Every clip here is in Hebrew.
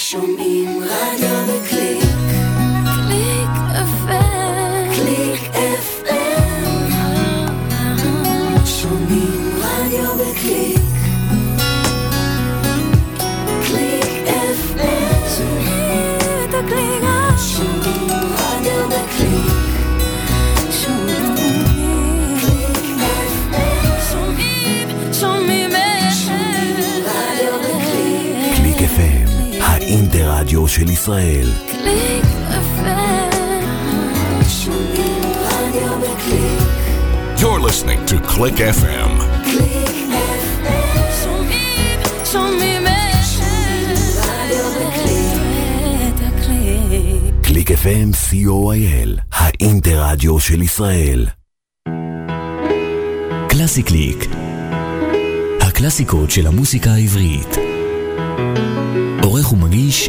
שומעים רדיו בקליק. של ישראל. קליק. You're listening to Click FM. קליק FM, co.il, האינטרדיו של ישראל. קלאסי קליק. הקלאסיקות של המוסיקה העברית. עורך ומגיש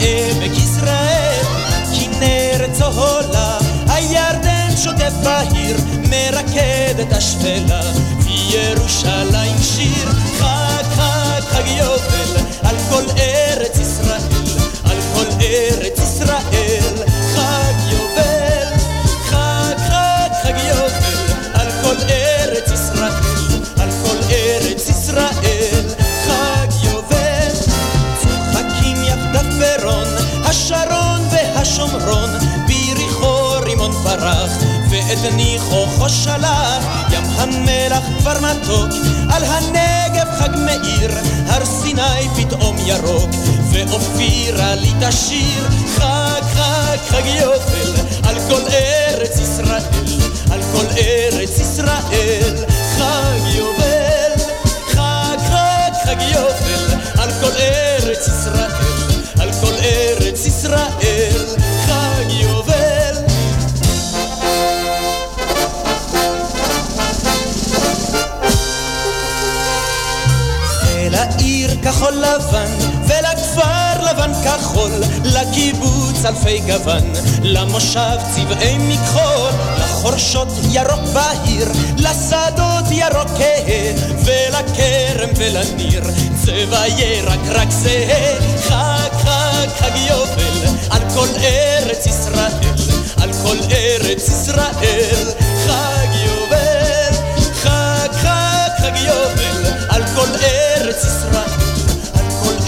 שר גם עמק יזרעאל. כנרת צהולה, הירדן שוטף בהיר, מרקד את השפלה, וירושלים שיר, חג חג חג יובל, על כל ארץ ישראל, על כל ארץ פרח, ואת ניחוחו שלח, ים המלח כבר מתוק, על הנגב חג מאיר, הר סיני פתאום ירוק, ואופירה לי תשיר, חג חג חג יובל, על כל ארץ ישראל, על כל ארץ ישראל, חג יובל, חג חג חג יובל, על כל ארץ ישראל, על כל ארץ ישראל, לבן, ולכפר לבן כחול, לקיבוץ אלפי גוון, למושב צבעי מכחול, לחורשות ירוק בהיר, לשדות ירוק כהה, ולכרם ולניר, צבע ירק רק זהה, חג חג חג יובל, על כל ארץ ישראל, על כל ארץ ישראל, חג יובל, חג חג חג יובל, על כל ארץ ישראל,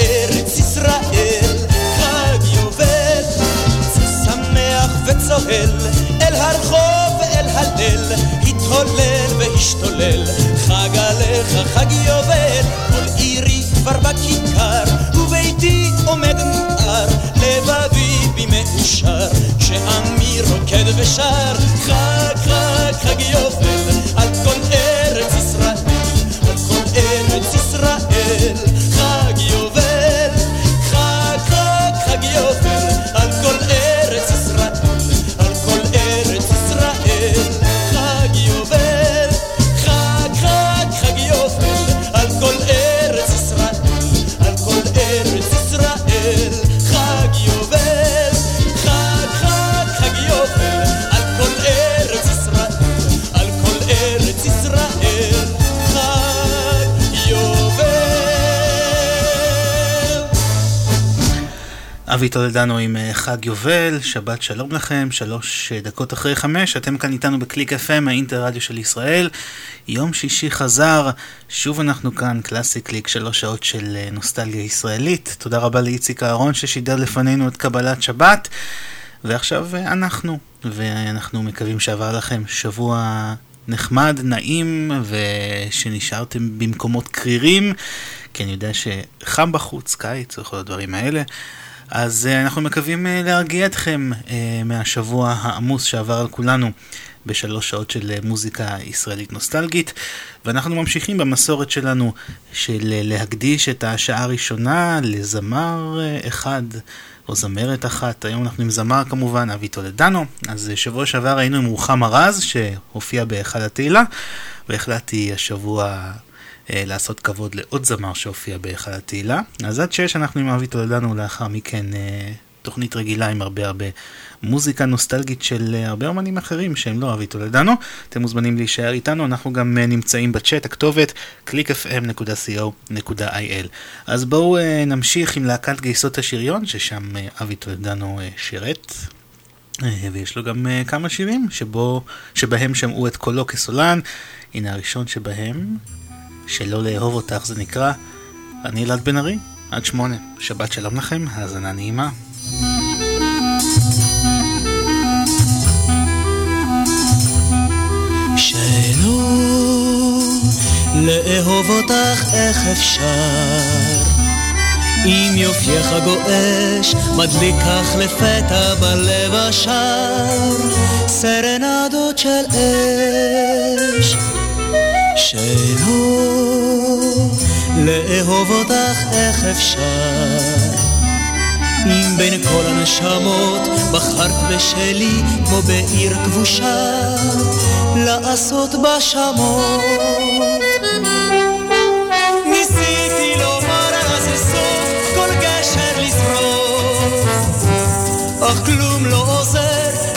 ארץ ישראל, חג יובל, שמח וצוהל, אל הרחוב ואל הליל, התהולל והשתולל, חג עליך חג יובל, כל עירי כבר בכיכר, וביתי עומד מואר, לבבי בי מאושר, כשעמי רוקד ושר, חג חג חג יובל, אבי טולדנו עם אה, חג יובל, שבת שלום לכם, שלוש אה, דקות אחרי חמש, אתם כאן איתנו בקליק FM, האינטרדיו של ישראל. יום שישי חזר, שוב אנחנו כאן, קלאסי קליק, שלוש שעות של אה, נוסטלגיה ישראלית. תודה רבה לאיציק אהרון ששידר לפנינו את קבלת שבת. ועכשיו אנחנו, ואנחנו מקווים שעבר לכם שבוע נחמד, נעים, ושנשארתם במקומות קרירים, כי אני יודע שחם בחוץ, קיץ וכל הדברים האלה. אז uh, אנחנו מקווים uh, להרגיע אתכם uh, מהשבוע העמוס שעבר על כולנו בשלוש שעות של מוזיקה ישראלית נוסטלגית. ואנחנו ממשיכים במסורת שלנו של להקדיש את השעה הראשונה לזמר אחד או זמרת אחת, היום אנחנו עם זמר כמובן, אבי טולדנו, אז שבוע שעבר היינו עם רוחמה רז שהופיע באחד התהילה והחלטתי השבוע אה, לעשות כבוד לעוד זמר שהופיע בהיכל התהילה. אז עד שש אנחנו עם אבי תולדנו, לאחר מכן אה, תוכנית רגילה עם הרבה הרבה מוזיקה נוסטלגית של אה, הרבה אומנים אחרים שהם לא אבי תולדנו. אתם מוזמנים להישאר איתנו, אנחנו גם נמצאים בצ'אט, הכתובת www.clickfm.co.il. אז בואו נמשיך עם להקת גייסות השריון, ששם אבי תולדנו שירת. ויש לו גם כמה שירים שבו, שבהם שמעו את קולו כסולן. הנה הראשון שבהם, שלא לאהוב אותך זה נקרא. אני אלעד בן ארי, עד שמונה. שבת שלום לכם, האזנה נעימה. לאהוב אותך איך אפשר אם יופייך גועש, מדליק כך לפתע בלב השער, סרנדות של אש. שלא לאהוב אותך איך אפשר? אם בין כל הנשמות בחרת בשלי כמו בעיר כבושה לעשות אך כלום לא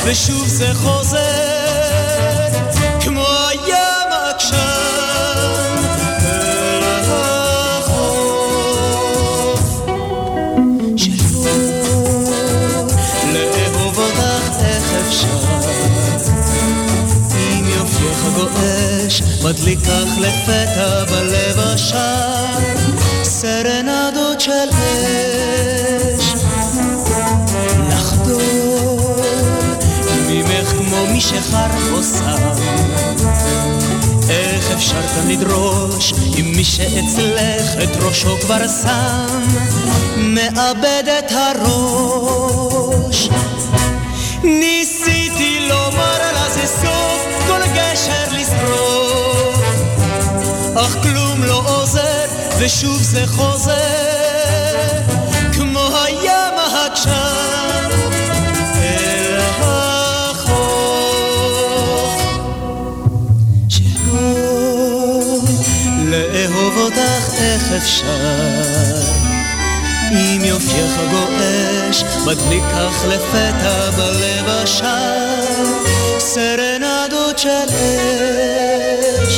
ושוב זה חוזר מדליק כך לפתע בלב השער סרנדות של אש. לחדור ממך כמו מי שחר עושה איך אפשר כאן לדרוש אם מי שאצלך את ראשו כבר שם? מאבד את הראש ושוב זה חוזר כמו הים העקשן אל החוף שלא לאהוב אותך איך אפשר. אם יופייך גועש, מדליק כך לפתע בלב השער, סרנדות של אש.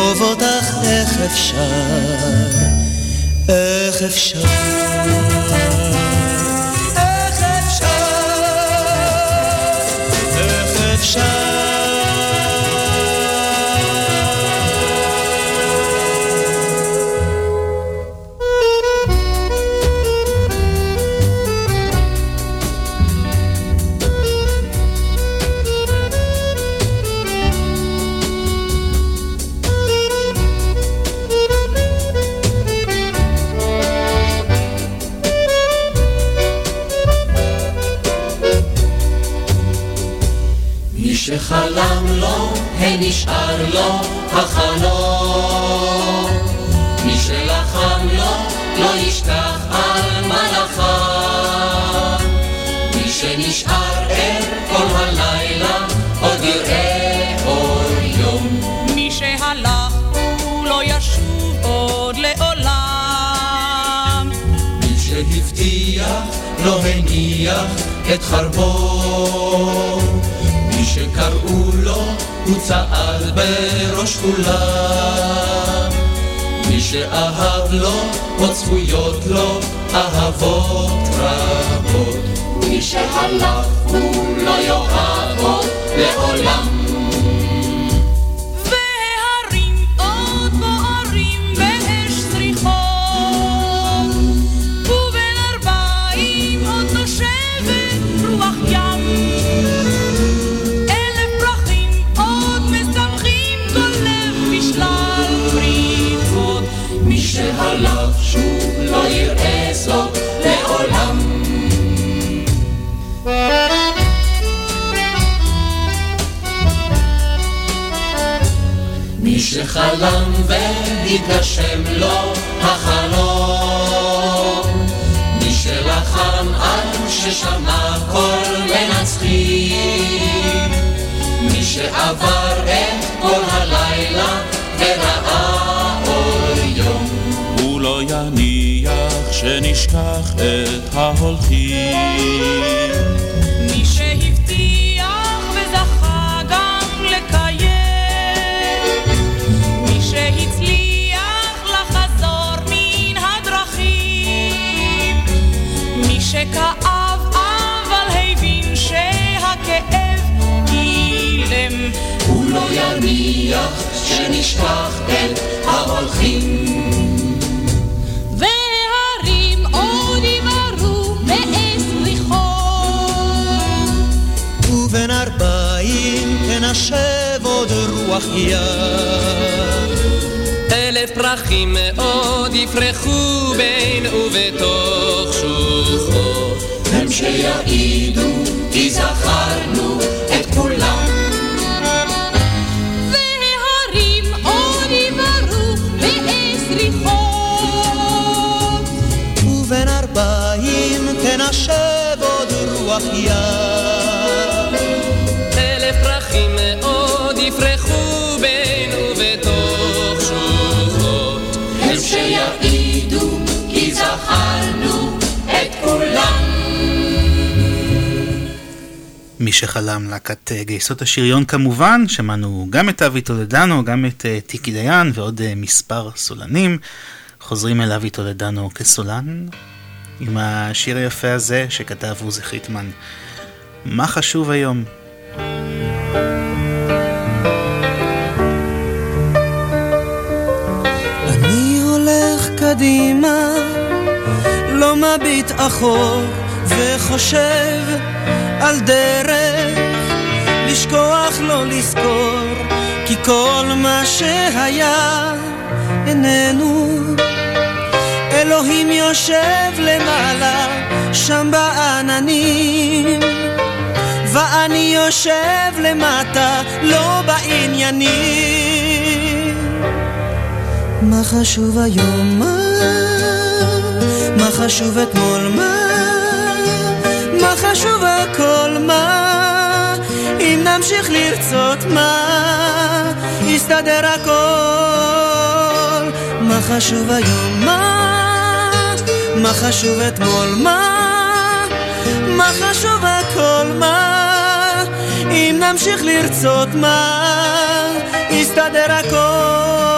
לאהוב אותך איך אפשר, איך אפשר. לו, הנשאר לו החלום. מי שלחם לו, לא ישכח על מלאכיו. מי שנשאר ער כל הלילה, עוד יראה אור יום. מי שהלך, הוא לא ישוב עוד לעולם. מי שהבטיח, לא הניח את חרבו. מי שקראו לו, הוא צעד בראש כולם. מי שאהב לו, עוד זכויות לו, אהבות רבות. מי שהלך, הוא לא יאהב עוד לעולם. שחלם והתגשם לו החלום, מי שלחם על ששמע קול מנצחים, מי שעבר את כל הלילה וראה אור יום. הוא לא יניח שנשכח את ההולכים. לא יניח שנשכח את ההולכים. והרים עוד יבערו בעץ ריחון. ובין ארבעים תנשב עוד רוח יד. אלף פרחים מאוד יפרחו בין ובתוך שוחות. הם שיעידו כי זכרנו רוח יד. אלף פרחים מאוד יפרחו בין ובתוך שוחות. הם שיעידו כי זכרנו את כולם. מי שחלם להקת אה, גייסות השריון כמובן, שמענו גם את אבי טולדנו, גם את אה, טיקי דיין ועוד אה, מספר סולנים. חוזרים אל אבי טולדנו כסולן, עם השיר היפה הזה שכתב עוזי חיטמן. מה חשוב היום? אני הולך קדימה, לא מביט אחור, וחושב על דרך, לשכוח לא לזכור, כי כל מה שהיה איננו. אלוהים יושב למעלה, שם בעננים, ואני יושב למטה, לא בעניינים. מה חשוב היום? מה? מה חשוב אתמול? מה? מה חשוב הכל? מה? אם נמשיך לרצות מה? יסתדר הכל. מה חשוב היום? מה? מה חשוב אתמול? מה? מה חשוב הכל? מה? אם נמשיך לרצות מה? יסתדר הכל.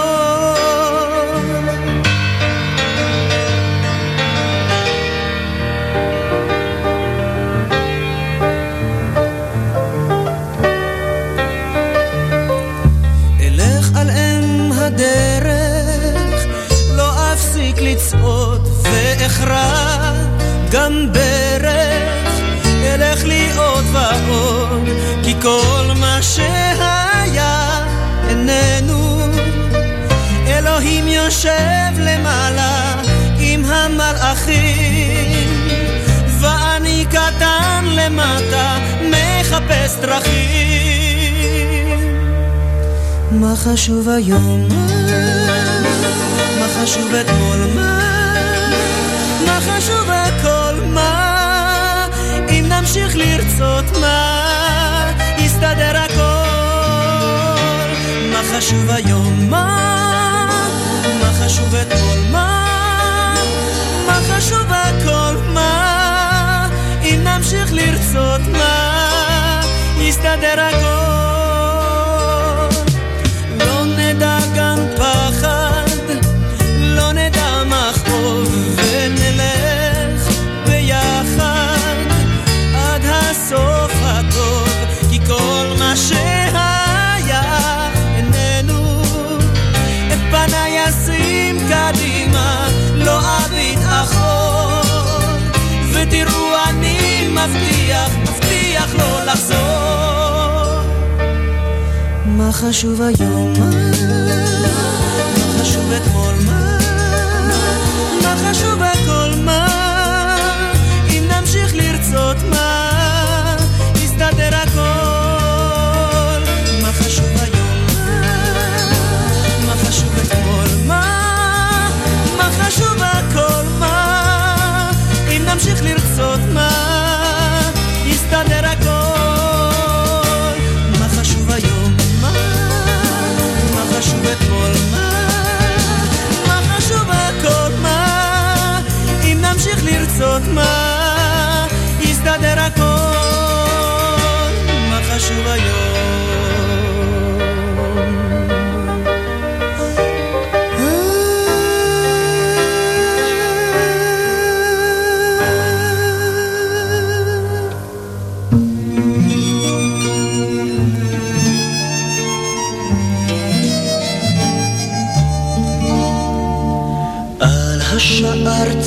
ואכרע גם ברך, אלך לי עוד ועוד, כי כל מה שהיה איננו. אלוהים יושב למעלה עם המלאכים, ואני קטן למטה מחפש דרכים. מה חשוב היום? מה חשוב אתמול? מה? מה חשוב הכל? מה? אם נמשיך לרצות מה? יסתדר הכל. מה חשוב היום? מה? מה חשוב אתמול? מה? מה חשוב הכל? מה? אם נמשיך לרצות מה? יסתדר הכל. חשוב היום? מה חשוב אתמול? מה? מה חשוב הכל? מה? אם נמשיך לרצות מה? יסתדר הכל. מה חשוב היום? מה חשוב אתמול? מה? מה חשוב הכל? מה? אם נמשיך לרצות מה? יסתדר הכל. אתמול מה? מה חשוב הכל מה? אם נמשיך לרצות מה?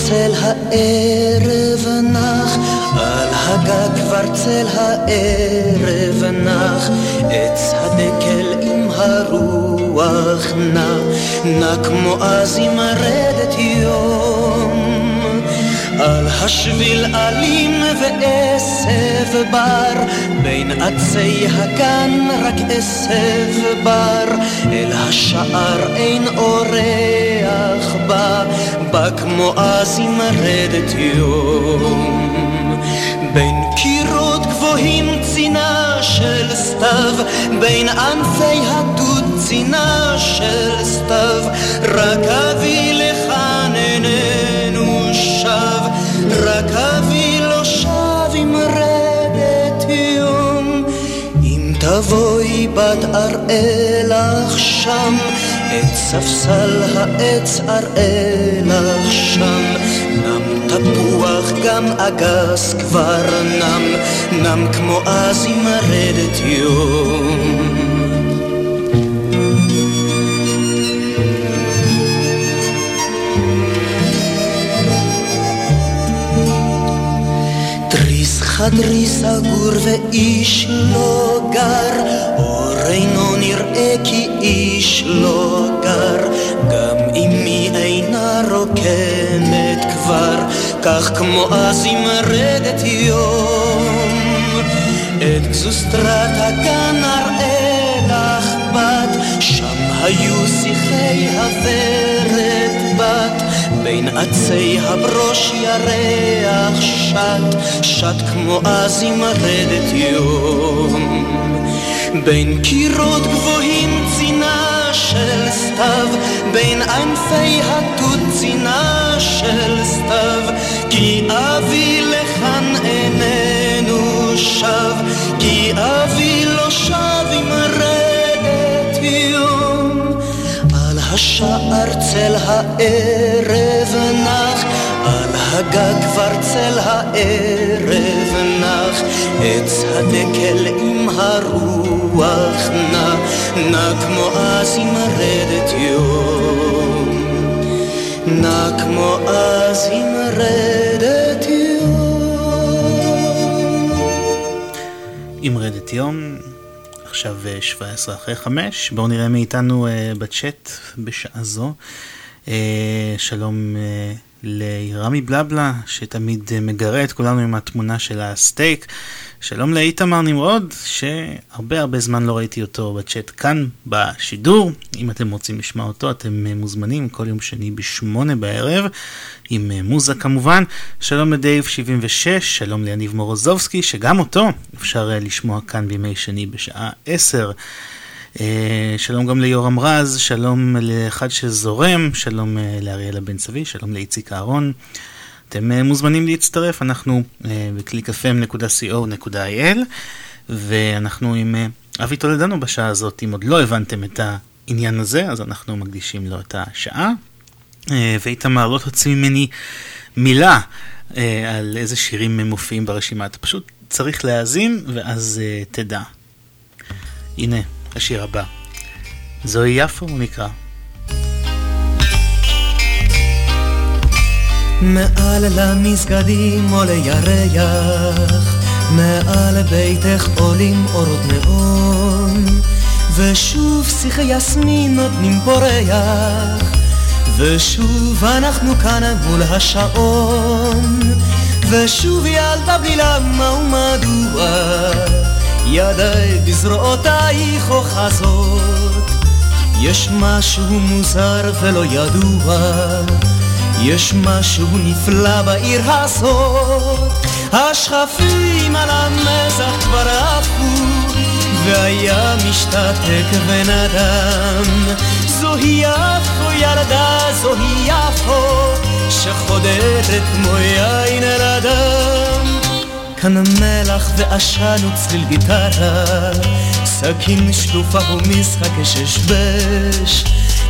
צל הערב נח, על הגג כבר צל הערב נח, עץ הדקל עם הרוח נע, נע כמו אז עם רדת יום. על השביל אלים ועשב בר, בין עצי הגן רק עשב בר, אל השער אין אורח בא, בא כמו אז עם רדת יום. בין קירות גבוהים צינה של סתיו, בין ענפי הדוד צינה של סתיו, רק אביא לכאן איננו שב, רק אביא לא שב עם רדת יום. אם תבואי בת אראה לך שם, את ספסל העץ אראה לך שם. נם תפוח גם אגס כבר נם, נם כמו אז עם רדת יום. חדרי סגור ואיש לא גר, אור אינו נראה כי איש לא גר, גם אמי אינה רוקמת כבר, כך כמו אז עם רדת יום. את גזוסטרת הגן אראה לך בת, שם היו שיחי הוורת בת, בין עצי הברוש ירח שט, שט כמו אז עם רדת יום. בין קירות גבוהים צינה של סתיו, בין ענפי התות צינה של סתיו, כי אבי לכאן איננו שב, כי אבי השער צל הערב נח, על הגג כבר צל הערב נח, עץ הדקל עם הרוח נע, נע כמו אז עם רדת יום. נע כמו אז עם רדת יום. עם רדת יום, עכשיו אה, 17 אחרי 5, בואו נראה מי איתנו אה, בצ'אט בשעה זו. אה, שלום אה, לרמי בלבלה, שתמיד אה, מגרה את כולנו עם התמונה של הסטייק. שלום לאיתמר נמרוד, שהרבה הרבה זמן לא ראיתי אותו בצ'אט כאן בשידור. אם אתם רוצים לשמוע אותו, אתם אה, מוזמנים כל יום שני בשמונה בערב, עם אה, מוזה כמובן. שלום לדייב 76, שלום ליניב מורוזובסקי, שגם אותו אפשר אה, לשמוע כאן בימי שני בשעה 10. אה, שלום גם ליורם רז, שלום לאחד שזורם, שלום לאריאלה בן צבי, שלום לאיציק אהרון. אתם אה, מוזמנים להצטרף, אנחנו אה, ב-clickfm.co.il ואנחנו עם אה, אבי טולדנו בשעה הזאת, אם עוד לא הבנתם את העניין הזה, אז אנחנו מקדישים לו את השעה. ואיתמר, לא תוציא ממני מילה על איזה שירים מופיעים ברשימה, אתה פשוט צריך להאזין ואז תדע. הנה, השיר הבא. זוהי יפו הוא נקרא. מעל למסגדים עולה ירח, מעל ביתך עולים אורות נאון, ושוב שיחי יסמין נותנים פורח, ושוב אנחנו כאן מול השעון, ושוב ילדה בלי למה ומדוע, ידיי בזרועותייך אוחזות, יש משהו מוזר ולא ידוע. יש משהו נפלא בעיר הזאת, השכפים על המזח כבר עפו, והיה משתתק בן אדם. זוהי יפו ילדה, זוהי יפו, שחודרת כמו יין אדם. כאן מלח ועשן וצליל גיטרה, סכין שלופה ומשחק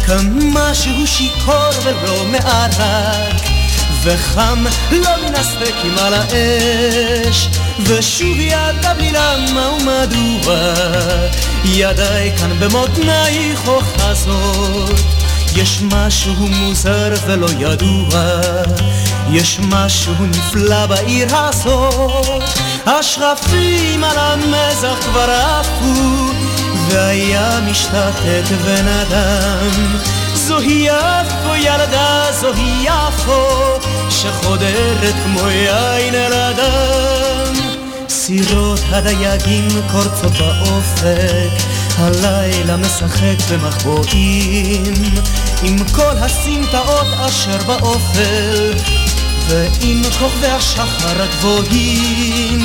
ששבש. כמשהו שיכור ולא מערק וחם לא מן הסטייקים על האש ושוב ידה בלי למה ומדוע ידיי כאן במותנייך אוחזות יש משהו מוזר ולא ידוע, יש משהו נפלא בעיר הזאת. השרפים על המזח כבר עפו, והיה משתתת אדם. זוהי יפו ילדה, זוהי יפו, שחודרת כמו יין אל אדם. סירות הדייגים קורצות באופק, הלילה משחק במחבואים, עם כל הסמטאות אשר באופל, ועם כוכבי השחר הגבוהים,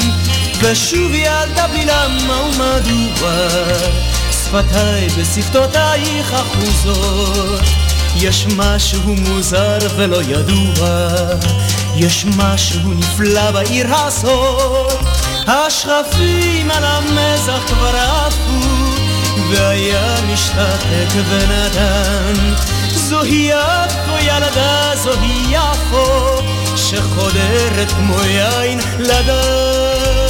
ושוב ילדה בלי למה ומדוע, שפתיי בשפתותייך אחוזות. יש משהו מוזר ולא ידוע, יש משהו נפלא בעיר הזאת. השכפים על המזח כבר עפו, והיה משתתק ונתן. זוהי יפו ילדה, זוהי יפו, שחודרת כמו יין לדם.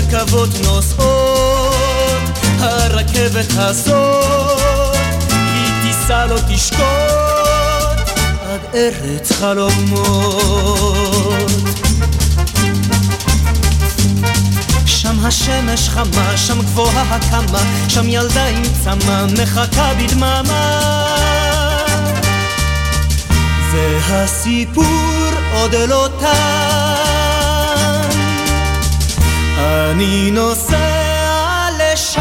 רכבות נוסעות, הרכבת הזאת, היא תיסע לא תשקוט עד ארץ חלומות. שם השמש חמה, שם גבוהה הקמה, שם ילדה עם צמא מחכה בדממה. והסיפור עוד לא תם. אני נוסע לשם.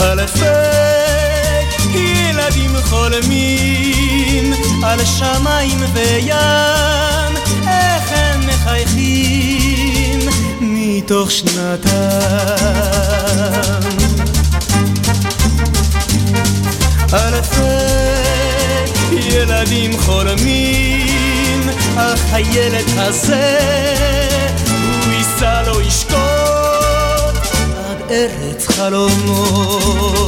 אלפי ילדים חולמים על שמיים וים, איך הם מחייכים מתוך שנתם. אלפי ילדים חולמים, אך הילד הזה, הוא ייסע לו ישקוט עד ארץ חלומות.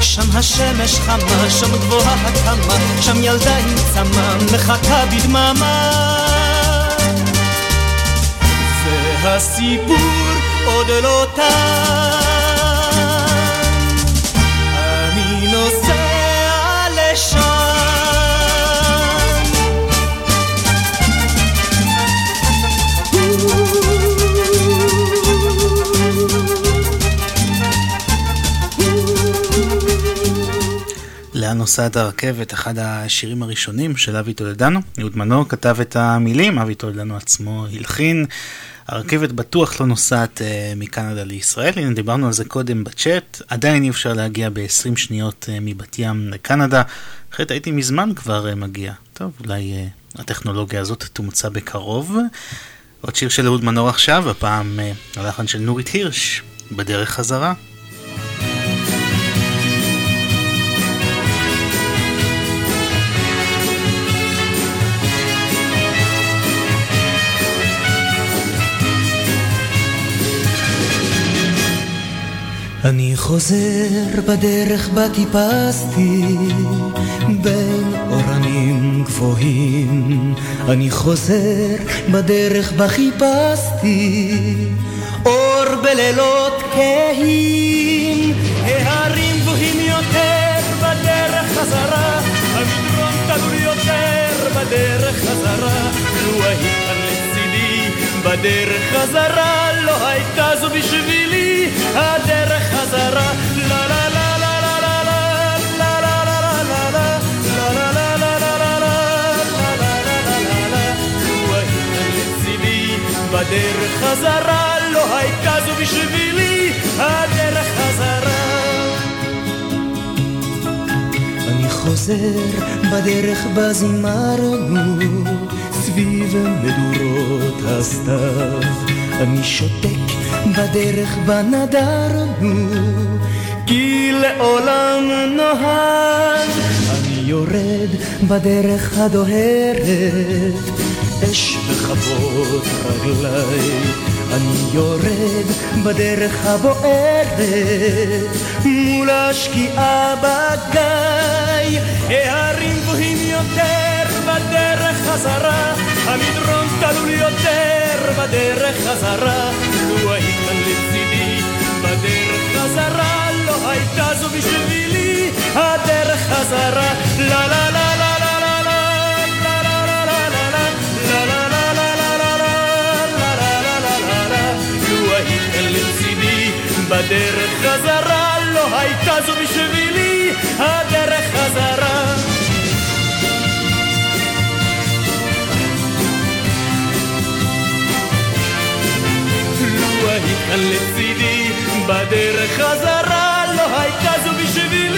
שם השמש חמה, שם גבוהה הקמה, שם ילדה עם צמא, מחכה בדממה. והסיפור עוד לא תם. לאן נוסעת הרכבת, אחד השירים הראשונים של אבי טולדנו. יהוד מנור כתב את המילים, אבי טולדנו עצמו הלחין. הרכבת בטוח לא נוסעת uh, מקנדה לישראל, הנה דיברנו על זה קודם בצ'אט, עדיין אי אפשר להגיע ב-20 שניות uh, מבת ים לקנדה, אחרת הייתי מזמן כבר uh, מגיע. טוב, אולי uh, הטכנולוגיה הזאת תומצא בקרוב. עוד שיר של אהוד מנור עכשיו, הפעם uh, הלחן של נורית הירש, בדרך חזרה. אני חוזר בדרך בה טיפסתי בין אורנים גבוהים. אני חוזר בדרך בה חיפשתי אור בלילות כהים. ההרים גבוהים יותר בדרך חזרה המדרון תלול יותר בדרך חזרה בדרך חזרה לא הייתה זו בשבילי הדרך חזרה לה לה לה בדרך חזרה לא הייתה זו בשבילי הדרך חזרה אני חוזר בדרך בה זימרנו סביב מדורות הסתיו. אני שותק בדרך בנדרנו, כי לעולם נוהג. אני יורד בדרך הדוהרת, אש וכבוד רגלי. אני יורד בדרך הבוערת, מול השקיעה בגיא, ההרים גבוהים יותר. בדרך חזרה, המדרון תלול יותר בדרך חזרה, לו היית כאן לצידי בדרך חזרה, לא הייתה זו בשבילי הדרך חזרה, לה לה לה לה בדרך חזרה לא הייתה זו בשבילי הדרך חזרה לצידי בדרך חזרה לא הייתה זו בשבילי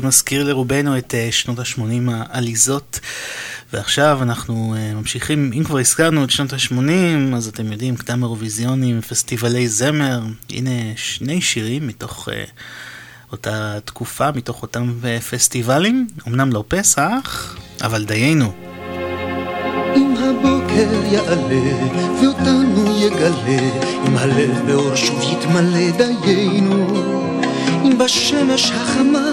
שמזכיר לרובנו את אה, שנות ה-80 העליזות. ועכשיו אנחנו אה, ממשיכים, אם כבר הזכרנו את שנות ה-80, אז אתם יודעים, קדם אירוויזיונים, פסטיבלי זמר. הנה שני שירים מתוך... אה, אותה תקופה מתוך אותם פסטיבלים, אמנם לא פסח, אבל דיינו. אם הבוקר יעלה ואותנו יגלה, אם הלב באור שוב יתמלא דיינו, אם בשמש החמה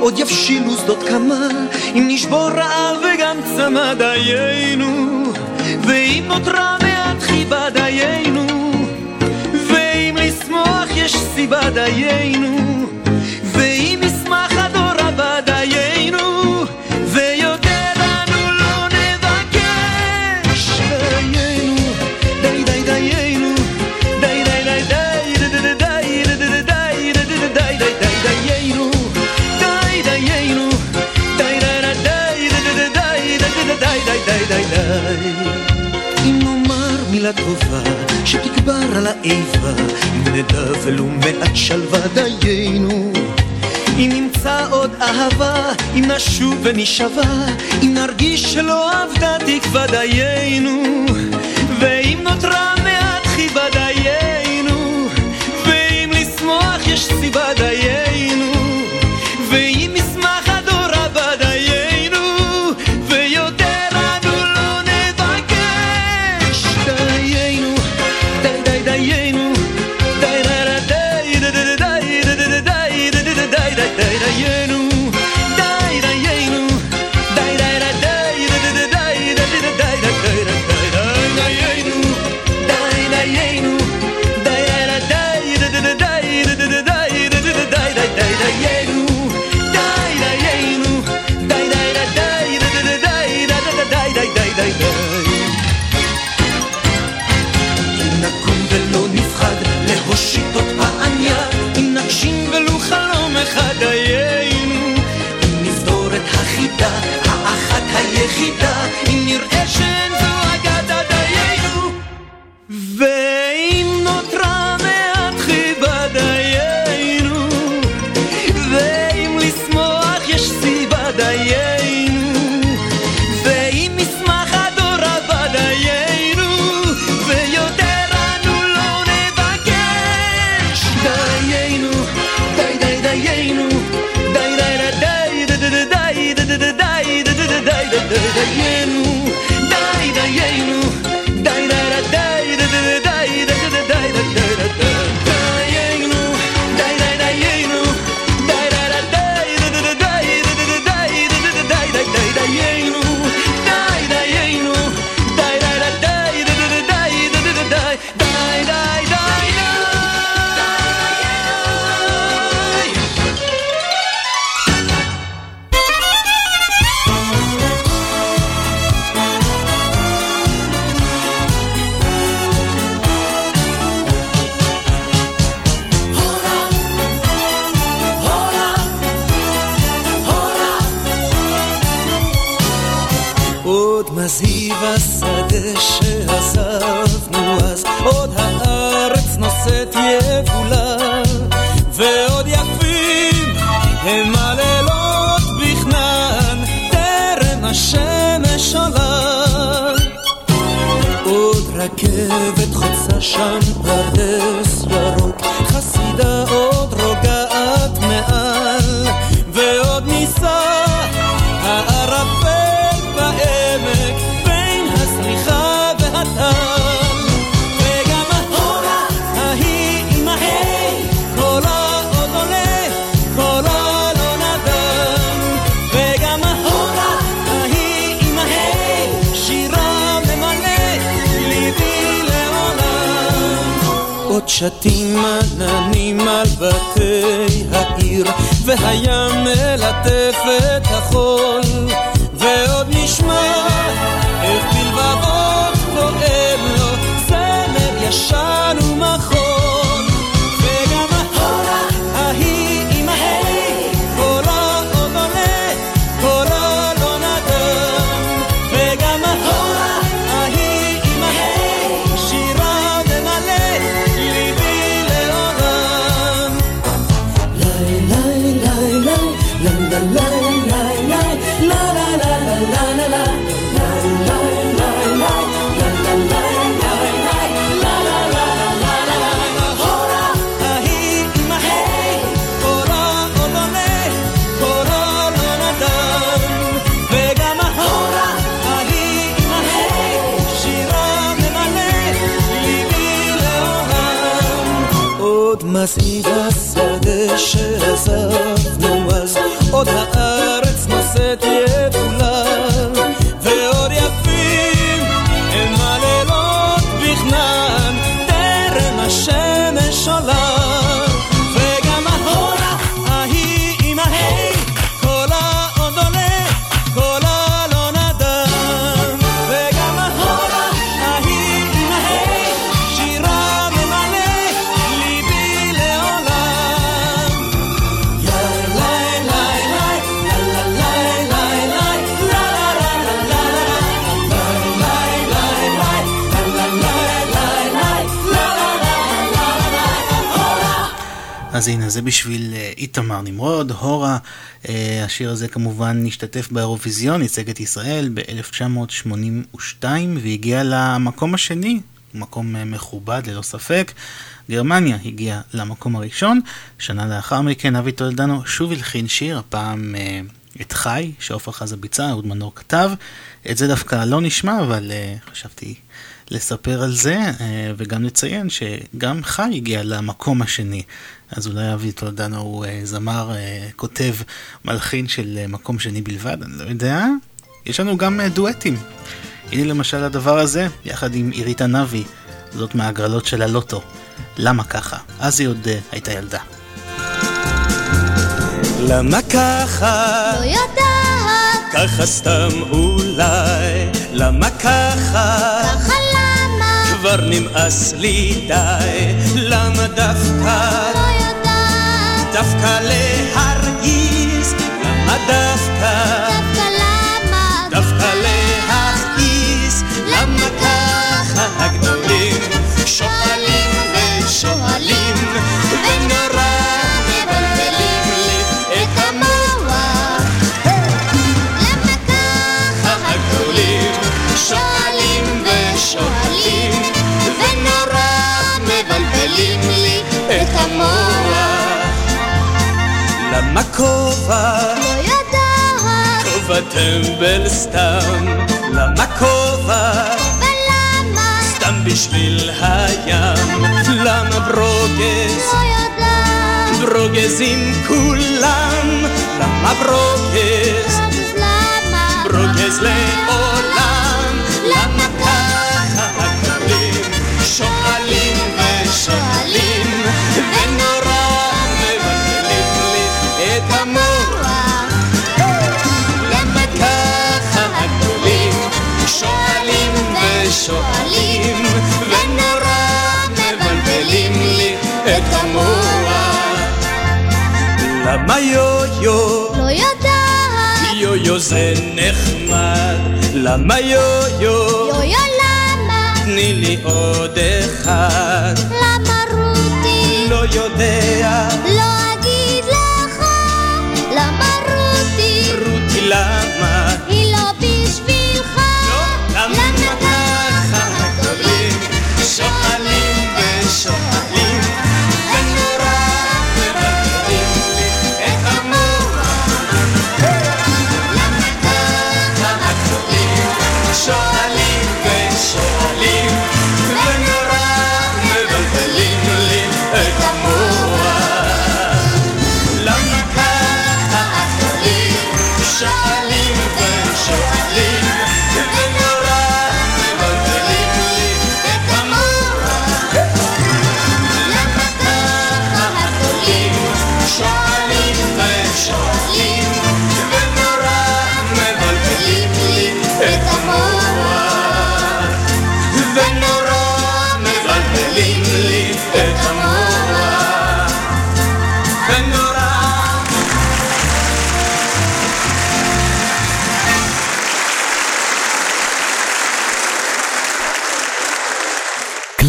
עוד יבשילו שדות כמה, אם נשבור רעב וגם צמא דיינו, ואם נותרה מעט חיבה דיינו, ואם לשמוח יש סיבה דיינו. טובה שתגבר על האיבה אם נדע ולו מעט שלווה דיינו אם נמצא עוד אהבה, אם נשוב ונשבע, אם נרגיש שלא אבדה תקווה דיינו, ואם נותרה מעט חיבה דיינו, ואם לשמוח יש סיבה דיינו. כמובן השתתף באירוויזיון, ייצג את ישראל ב-1982 והגיע למקום השני, מקום אה, מכובד ללא ספק. גרמניה הגיעה למקום הראשון. שנה לאחר מכן אבי טולדנו שוב הלחין שיר, הפעם את חי, שעופר חזה ביצע, אהוד מנור כתב. את זה דווקא לא נשמע, אבל חשבתי לספר על זה, וגם לציין שגם חי הגיע למקום השני. אז אולי אבי טולדנו הוא אה, זמר, אה, כותב, מלחין של אה, מקום שני בלבד, אני לא יודע. יש לנו גם דואטים. הנה למשל הדבר הזה, יחד עם עירית ענבי, זאת מהגרלות של הלוטו. למה ככה? אז היא עוד הייתה ילדה. למה ככה? לא יודעת. ככה סתם אולי. למה ככה? ככה? כבר נמאס לי די. למה דווקא? לא יודעת. דווקא להרגיז? למה דווקא? למה כובע? לא יודעת. כובע טמבל סתם למה כובע? ולמה? סתם בשביל הים למה ברוגז? לא יודעת. ברוגז עם כולם למה ברוגז? אז למה? ברוגז לעולם ושואלים ונורא מבלבלים לי את המוח למה יו-יו לא יודעת. יו-יו זה נחמד, למה יו-יו? יו-יו למה? תני לי עוד אחד. למה רותי? לא יודע, לא אגיד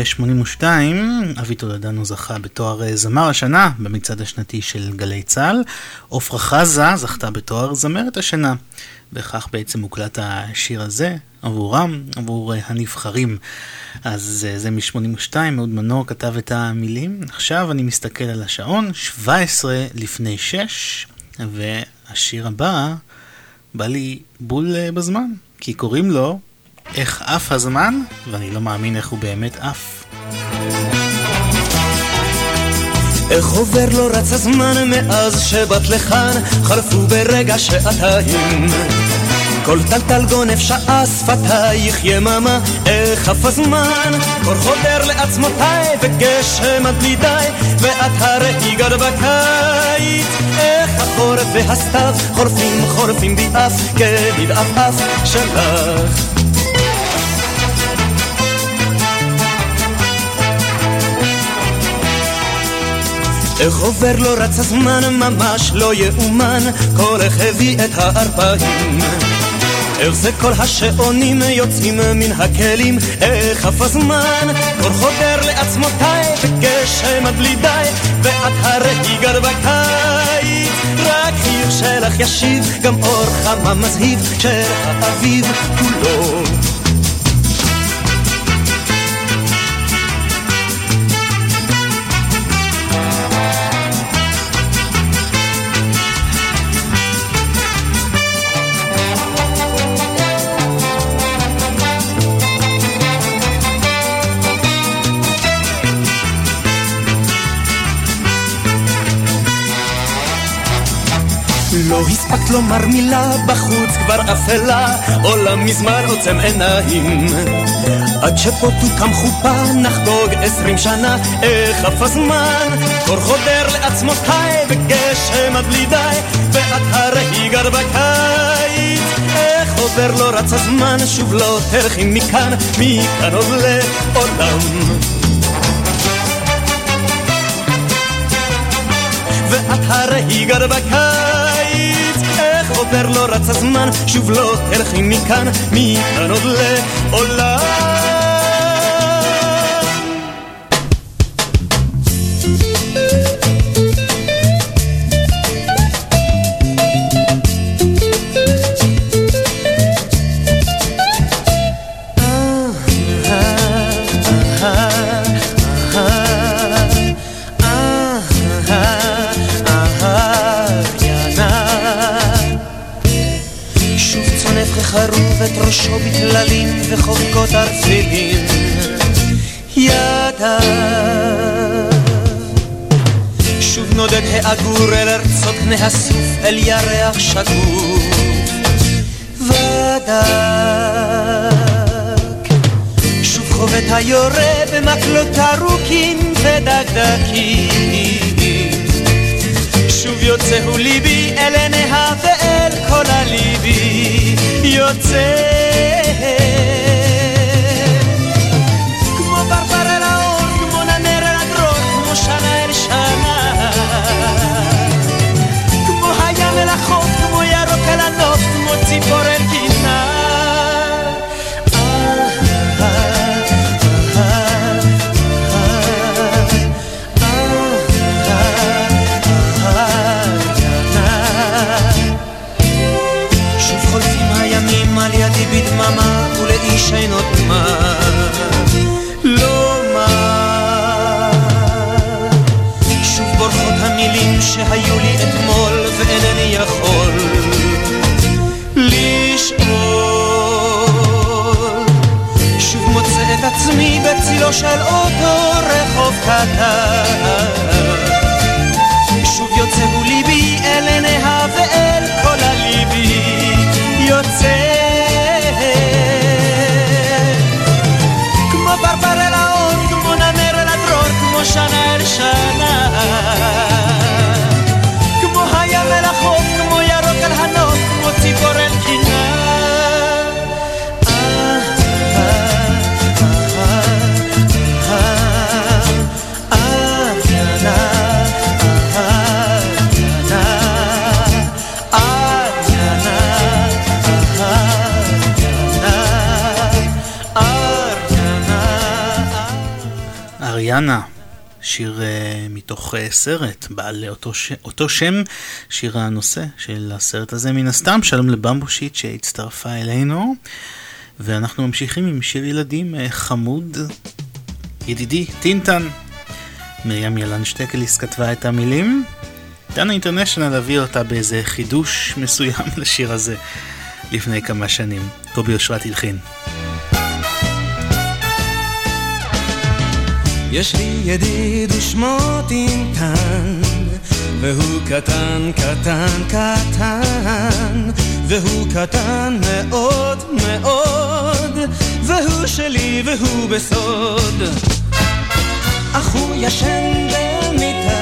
1982 אבי תולדנו זכה בתואר אה, זמר השנה במצעד השנתי של גלי צה"ל. עפרה חזה זכתה בתואר זמרת השנה. וכך בעצם מוקלט השיר הזה עבורם, עבור אה, הנבחרים. אז אה, זה מ-82, אהוד מנור כתב את המילים. עכשיו אני מסתכל על השעון, 17 לפני 6, והשיר הבא בא לי בול בזמן, כי קוראים לו איך עף הזמן, ואני לא מאמין איך הוא באמת עף. איך עובר לא רץ הזמן מאז שבאת לכאן, חלפו ברגע שעתיים. כל טלטל גונב שעה שפתייך יממה, איך עף הזמן, קור חודר לעצמותיי וגשם עד בלי ואת הרי גד בקיץ, איך החורף והסתיו חורפים חורפים בי אף כבדעף שלך. איך עובר לא רץ הזמן, ממש לא יאומן, כל איך הביא את הארבעים. איך זה כל השעונים יוצאים מן הכלים, איך אף הזמן, כל חודר לעצמותיי, בגשם עד בלי די, ואת הרי גר בקיץ. רק חיוך שלך ישיב, גם אור חמה מזהיב, של האביב כולו. לומר מילה, בחוץ כבר אפלה, עולם מזמן עוצם עיניים. עד שפה תוקם חופה, נחגוג עשרים שנה, איך עף הזמן, קור חודר לעצמותיי, בגשם עד בלי די, ואת הרי גר בקיץ. איך עובר לא רץ הזמן, שוב לא תלכי מכאן, מכאן עוד לעולם. ואת הרי גר בקיץ עובר לא רץ הזמן, שוב לא תלכי מכאן, מכאן עוד לעולם. הסוף אל ירח שגור. ודק שוב חובט היורה במקלות ארוכים ודקדקים. שוב יוצא הוא ליבי אל עיניה ואל כל הליבי. יוצא έτσι φορεύει Μαλλιά την πιτ μαμά που λέει είσαι είναι של אותו רחוב קטן. שוב יוצא הוא ליבי אל עיניה אנה, שיר אה, מתוך אה, סרט בעל אותו, ש... אותו שם, שיר הנושא של הסרט הזה מן הסתם, שלום לבמבושיט שהצטרפה אלינו, ואנחנו ממשיכים עם שיר ילדים אה, חמוד, ידידי טינטן. מרים ילן שטקליס כתבה את המילים, דנה אינטרנשיונל הביא אותה באיזה חידוש מסוים לשיר הזה לפני כמה שנים. קובי אושרת הלחין. יש לי ידיד ושמו טינטן, והוא קטן, קטן, קטן, והוא קטן מאוד, מאוד, והוא שלי והוא בסוד. אך הוא ישן במיטה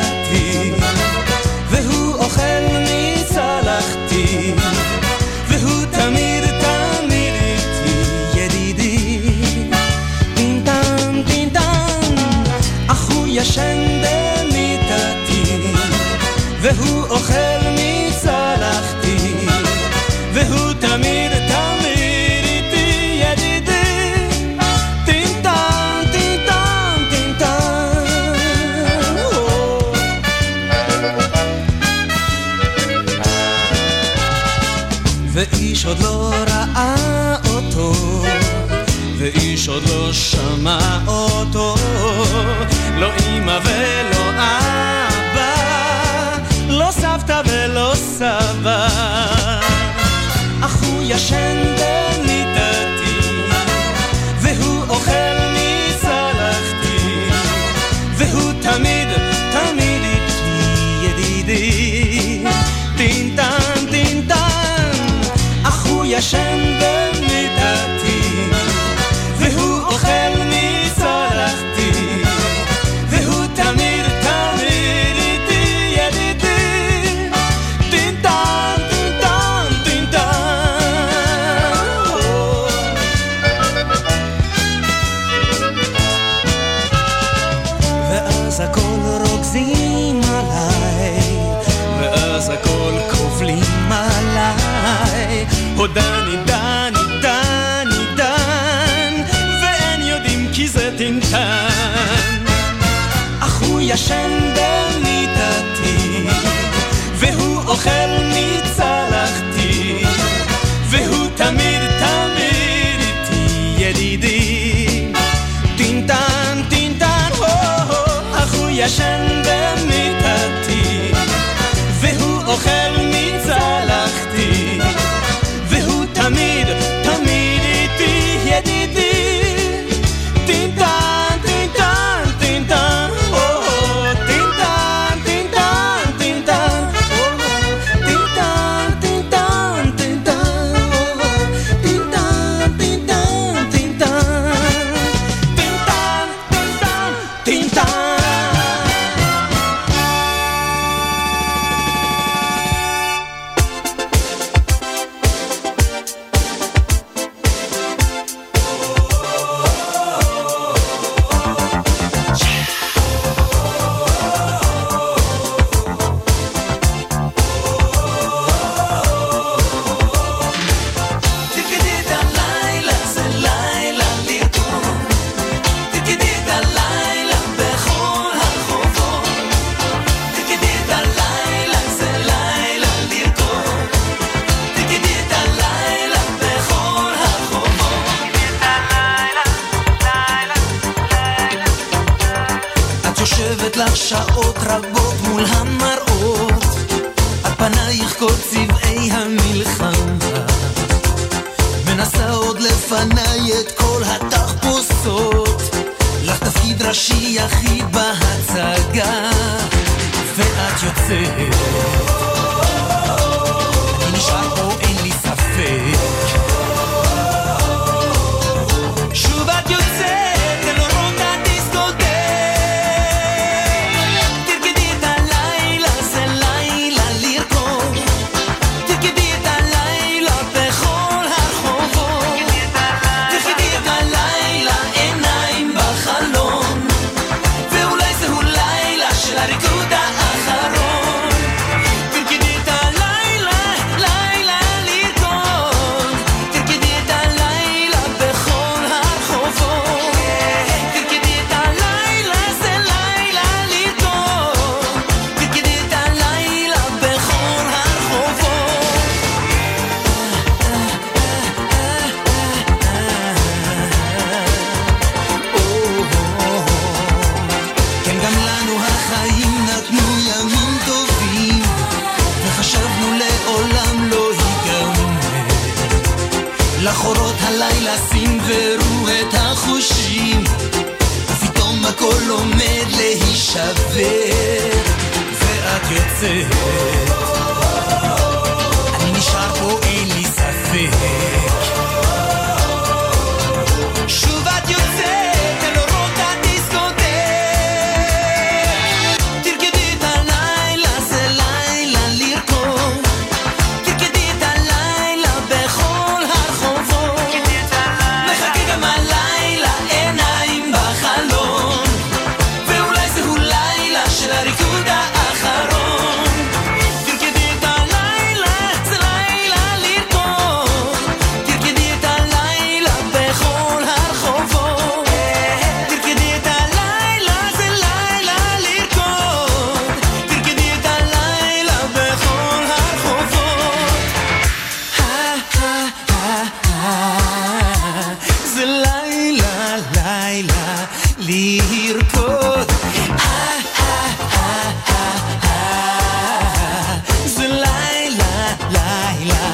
Lirkot, ah ah ah ah ah, ah. Zlaila, laila,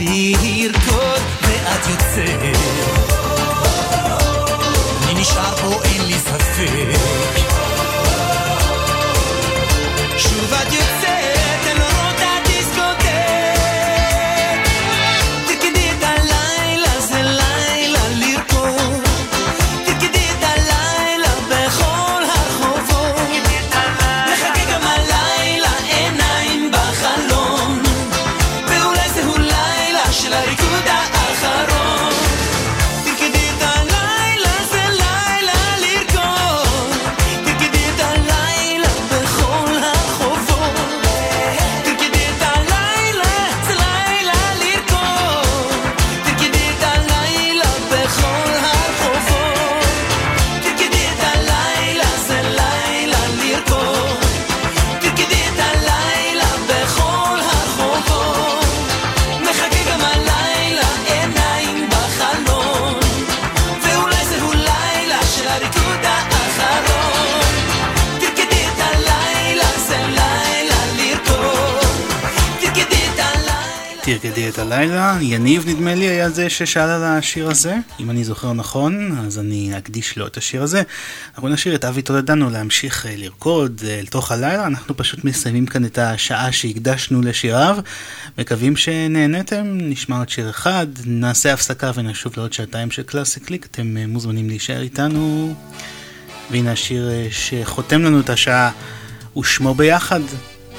lirkot. את הלילה. יניב נדמה לי היה זה ששאל על השיר הזה, אם אני זוכר נכון, אז אני אקדיש לו את השיר הזה. אנחנו נשאיר את אבי תולדנו להמשיך אה, לרקוד אה, אל תוך הלילה, אנחנו פשוט מסיימים כאן את השעה שהקדשנו לשיריו. מקווים שנהנתם, נשמע עוד שיר אחד, נעשה הפסקה ונשוב לעוד שעתיים של קלאסי קליק, אתם אה, מוזמנים להישאר איתנו. והנה השיר שחותם לנו את השעה ושמו ביחד.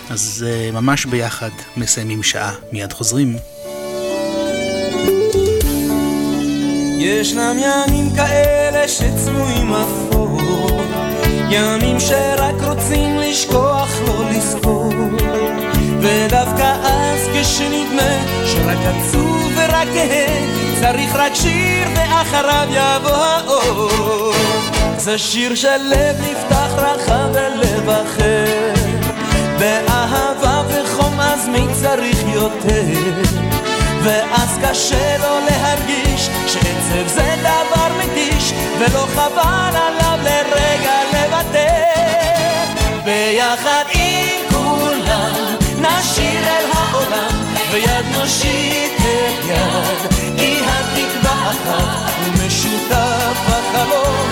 אז ממש ביחד מסיימים שעה, מיד חוזרים. ישנם ימים כאלה שצבועים אפור, ימים שרק רוצים לשכוח לא לזכור, ודווקא אז כשנדמה שרק עצוב ורק כהה, צריך רק שיר ואחריו יבוא האור. זה שיר של לב נפתח רחב ולב אחר, באהבה וחום אז מי צריך יותר, ואז קשה לו להרגיש כסף זה דבר מתיש, ולא חבל עליו לרגע לוותר. ביחד עם כולם נשיר אל העולם, ויד נושיט את יד, כי התקווה אחת ומשותף החלום.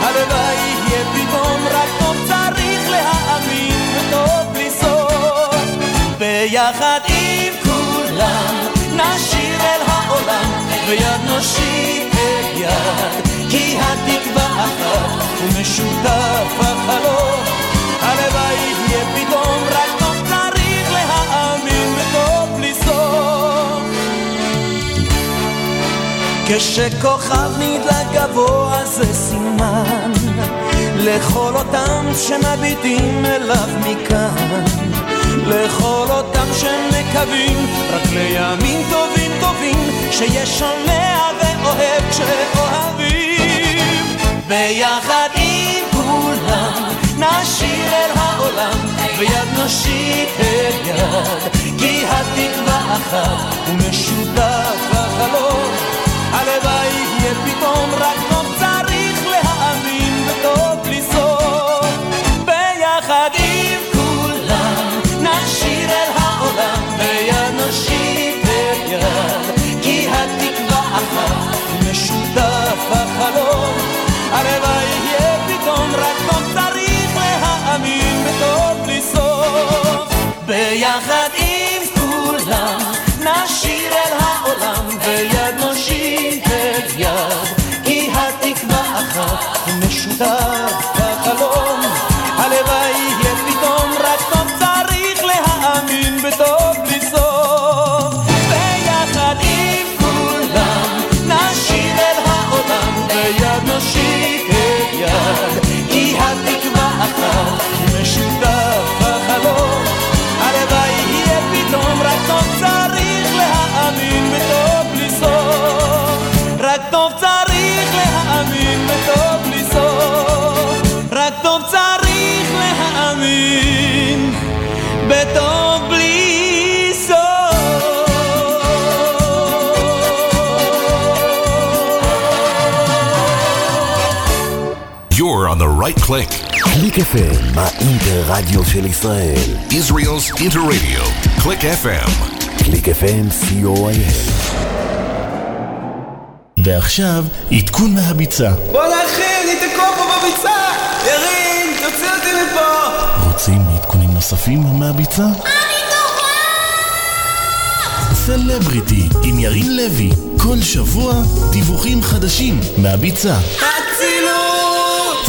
הלוואי יהיה פתאום, רק טוב צריך להאמין וטוב לסוף. ביחד עם ויד נושיט את יד כי התקווה אחת ומשותף החלום. הלוואי יהיה פתאום רק טוב צריך להאמין וטוב בלי סוף כשכוכב נדלק גבוה זה סימן לכל אותם שמביטים אליו מכאן. לכל אותם שמקווים רק לימים טובים טובים שיש שומע ואוהב כשאוהבים ביחד עם כולם נשיר אל העולם ויד נושיט את יד כי התקווה אחת ומשותף החלום הלוואי יהיה פתאום רק טוב ביחד עם כולם נשיר אל העולם ויד נושיט את יד כי התקווה אחת ומשותף right click. קליק FM, האינטר-רדיו של ישראל. Israel's Interradio. Click FM. קליק FM, co.il. ועכשיו, עדכון מהביצה. בואנה אחי, אני תקוע פה בביצה! ירין, תוציא אותי מפה! רוצים עדכונים נוספים מהביצה? סלבריטי עם ירין לוי, כל שבוע דיווחים חדשים מהביצה. אצילות!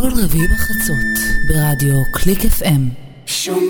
כל רביעי בחצות ברדיו קליק FM. שומעים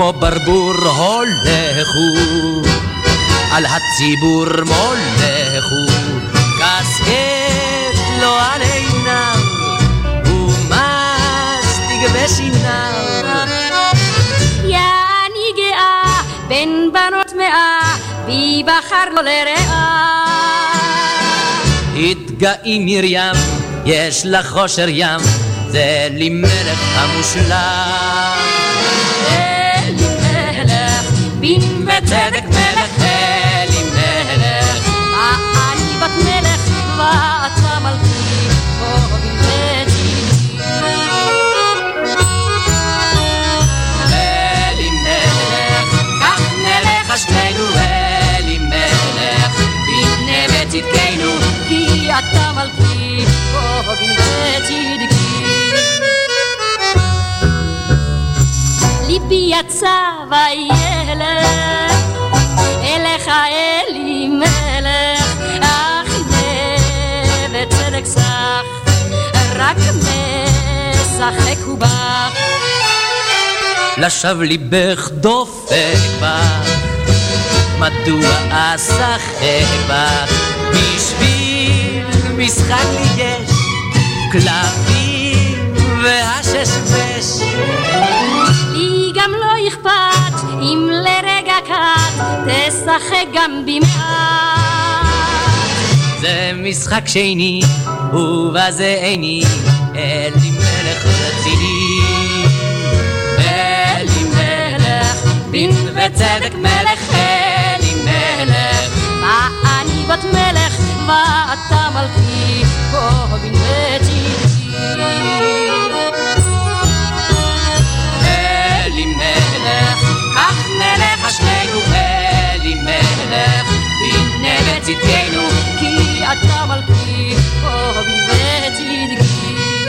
כמו ברבור הולכו, על הציבור מולכו, קסקט לא על עיניו, ומסטיג בשיניו. יעני גאה בין בנות מאה, בי בחר לו לרעה. התגאי מרים, יש לך חושר ים, זה לי מלך המושלם. וצדק מלך, אלי מלך. אני בת מלך, ואתה מלכי, וצדקי. אלי מלך, כך נלך שנינו אלי מלך, בנה וצדקנו, כי אתה מלכי, וצדקי. ליבי יצא וילך, רק משחק בך. לשווא ליבך דופק בך, מדוע אשחק בך? בשביל משחק לי יש כלבים והששבש. לי גם לא אכפת אם לרגע קט תשחק גם במעט. זה משחק שני, ובזה איני אלי מלך רציני. אלי מלך, דין וצדק מלך אלי מלך. מה אני בת מלך ואתה מלכי, כה בין וצדקי. אלי מלך, כך נלך שנינו אלי מלך, בצדקנו, כי אתה מלכי, כה בין וצדקי.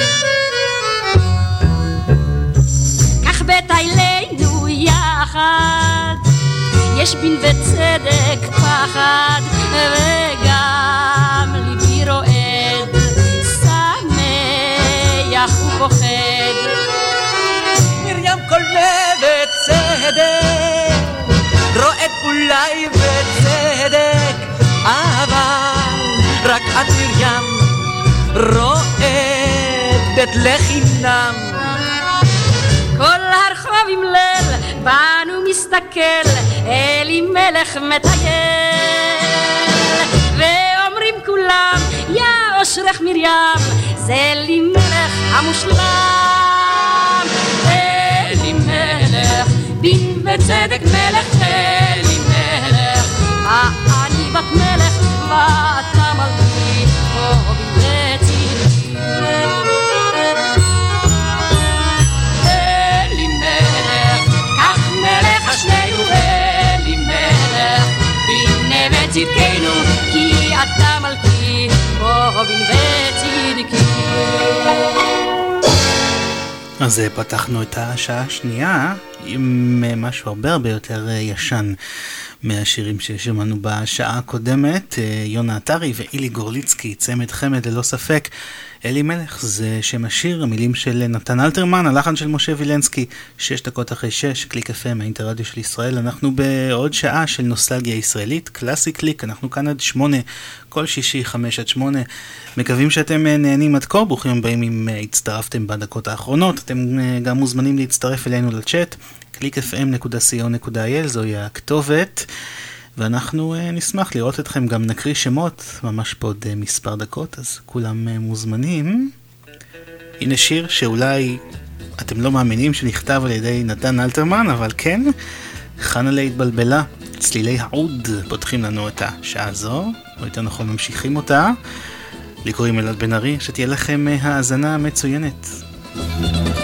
כך בתיילנו יחד, יש בין וצדק פחד, וגם ליבי רועד, שמח ופוחד. מרים כל בצדק, רועד אולי בצדק, אבל רק את מרים רועדת לחינם. כל הרחוב עם ליל, בנו מסתכל, אלי מלך מטייל. ואומרים כולם, יא אושרך מרים, זה לי מלך המושלם. אלי מלך, דין וצדק מלך, בת כי. אז פתחנו את השעה השנייה עם משהו הרבה הרבה יותר אה, ישן מהשירים ששמענו בשעה הקודמת. אה, יונה עטרי ואילי גורליצקי, צמד חמד ללא ספק. אלימלך זה שם השיר, המילים של נתן אלתרמן, הלחן של משה וילנסקי, שש דקות אחרי שש, קליק FM, האינטרדיו של ישראל. אנחנו בעוד שעה של נוסטלגיה ישראלית, קלאסי קליק, אנחנו כאן עד שמונה, כל שישי, חמש עד שמונה. מקווים שאתם אה, נהנים עד כה, ברוכים הבאים אם אה, הצטרפתם בדקות האחרונות. אתם גם מוזמנים להצטרף אלינו לצ'אט, www.clickfm.co.il, זוהי הכתובת. ואנחנו uh, נשמח לראות אתכם, גם נקריא שמות ממש בעוד uh, מספר דקות, אז כולם uh, מוזמנים. הנה שיר שאולי אתם לא מאמינים שנכתב על ידי נתן אלתרמן, אבל כן, חנה להתבלבלה, צלילי העוד פותחים לנו את השעה הזו, או יותר נכון ממשיכים אותה. לי קוראים אלעד בן ארי, שתהיה לכם האזנה מצוינת. יום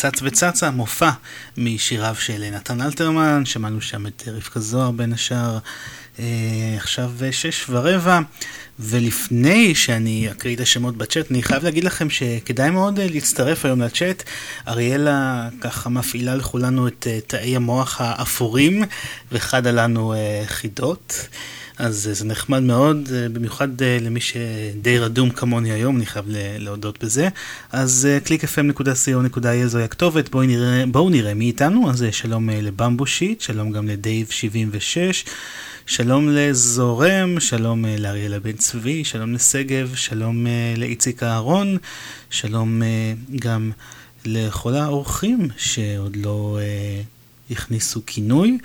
צץ וצצה, מופע משיריו של נתן אלתרמן, שמענו שם את רבקה זוהר בין השאר, אה, עכשיו שש ורבע, ולפני שאני אקריא את השמות בצ'אט, אני חייב להגיד לכם שכדאי מאוד אה, להצטרף היום לצ'אט, אריאלה ככה מפעילה לכולנו את אה, תאי המוח האפורים, וחדה לנו אה, חידות. אז אה, זה נחמד מאוד, אה, במיוחד אה, למי שדי רדום כמוני היום, אני חייב להודות בזה. אז www.clickfm.co.il זוהי הכתובת, בואו נראה, בואו נראה מי איתנו. אז שלום לבמבושיט, שלום גם לדייב 76, שלום לזורם, שלום לאריאלה בן צבי, שלום לשגב, שלום לאיציק אהרון, שלום גם לכל האורחים שעוד לא הכניסו כינוי.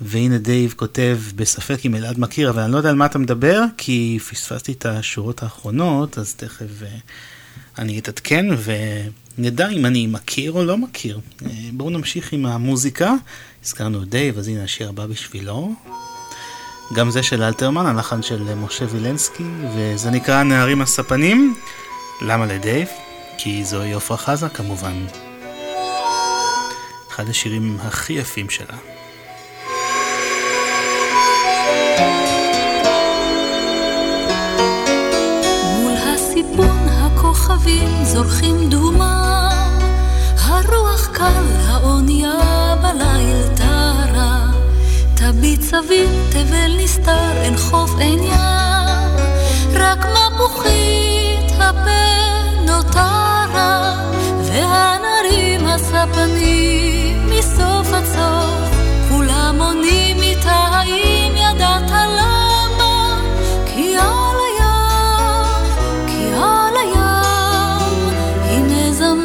והנה דייב כותב, בספק אם אלעד מכיר, אבל אני לא יודע על מה אתה מדבר, כי פספסתי את השורות האחרונות, אז תכף אה, אני אתעדכן ונדע אם אני מכיר או לא מכיר. אה, בואו נמשיך עם המוזיקה. הזכרנו את דייב, אז הנה השיר הבא בשבילו. גם זה של אלתרמן, הלחן של משה וילנסקי, וזה נקרא נערים הספנים. למה לדייב? כי זוהי עפרה חזה כמובן. אחד השירים הכי יפים שלה. הכוכבים זורחים דומם, הרוח קל, האונייה בליל טרה. תביט סביב, תבל נסתר, אין חוף, אין ים, רק מפוחית הפה נותרה, והנערים הספנים מסוף עד סוף, כולם עונים איתה האם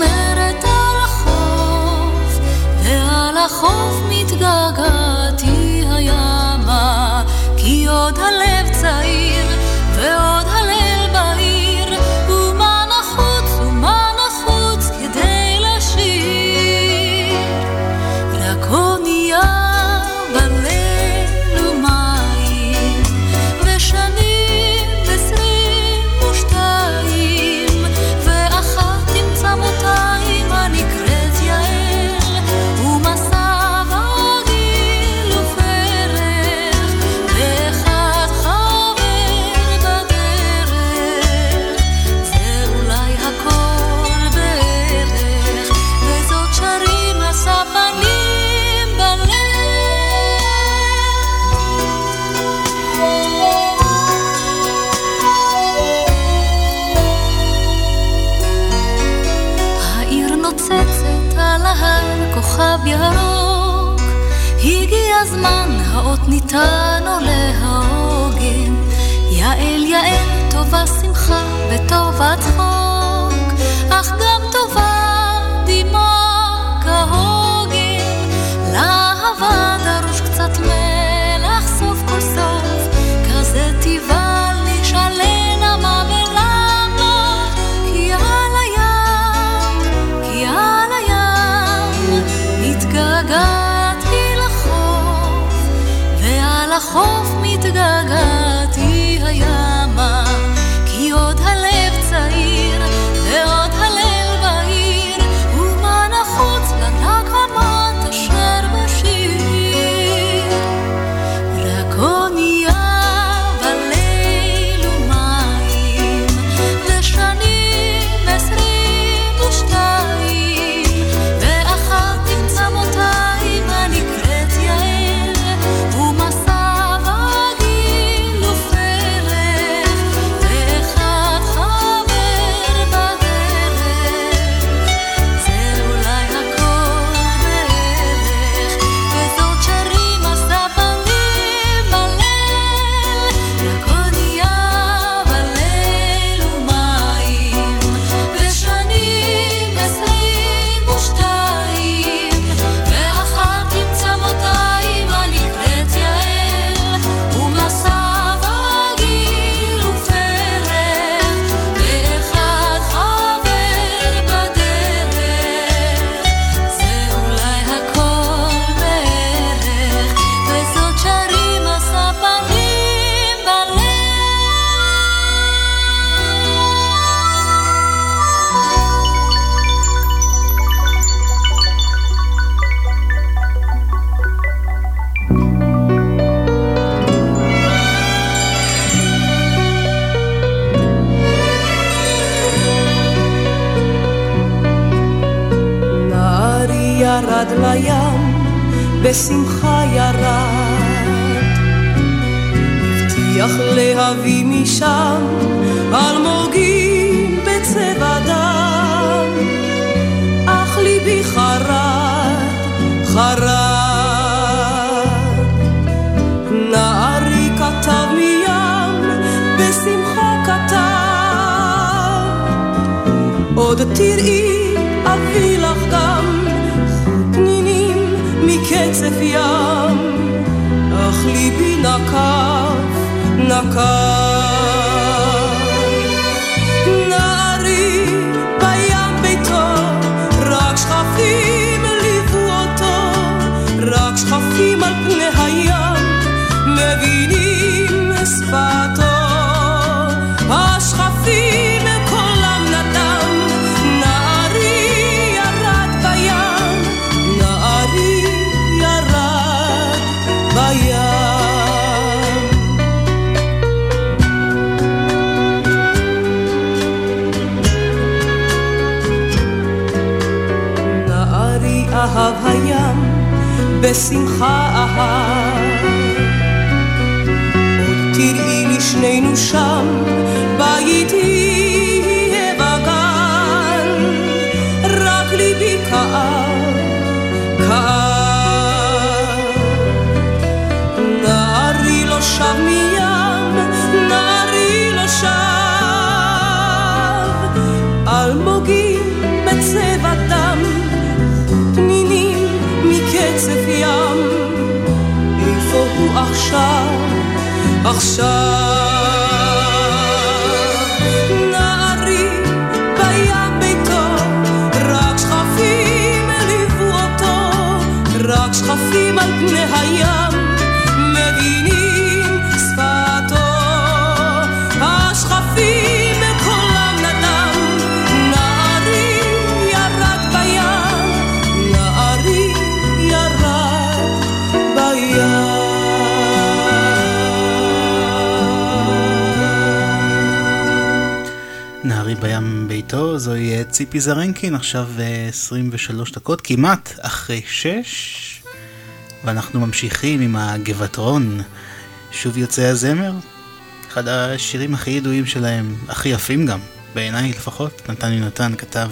מזמרת על החוף, ועל החוף מתגעגעתי הימה, כי עוד הלב צעיר, ועוד הליל ניתנו להוגן. יעל יעל טובה שמחה וטובה בשמחה אהב. עוד תראי לשנינו שם, בית הוא עכשיו? נערי בים ביתו, רק שכפים ליוו אותו, רק שכפים על פני הים, ביתו, זוהי אה, ציפי זרנקין, עכשיו אה, 23 דקות, כמעט אחרי 6, ואנחנו ממשיכים עם הגבעתרון. שוב יוצא הזמר, אחד השירים הכי ידועים שלהם, הכי יפים גם, בעיניי לפחות, נתן יונתן כתב.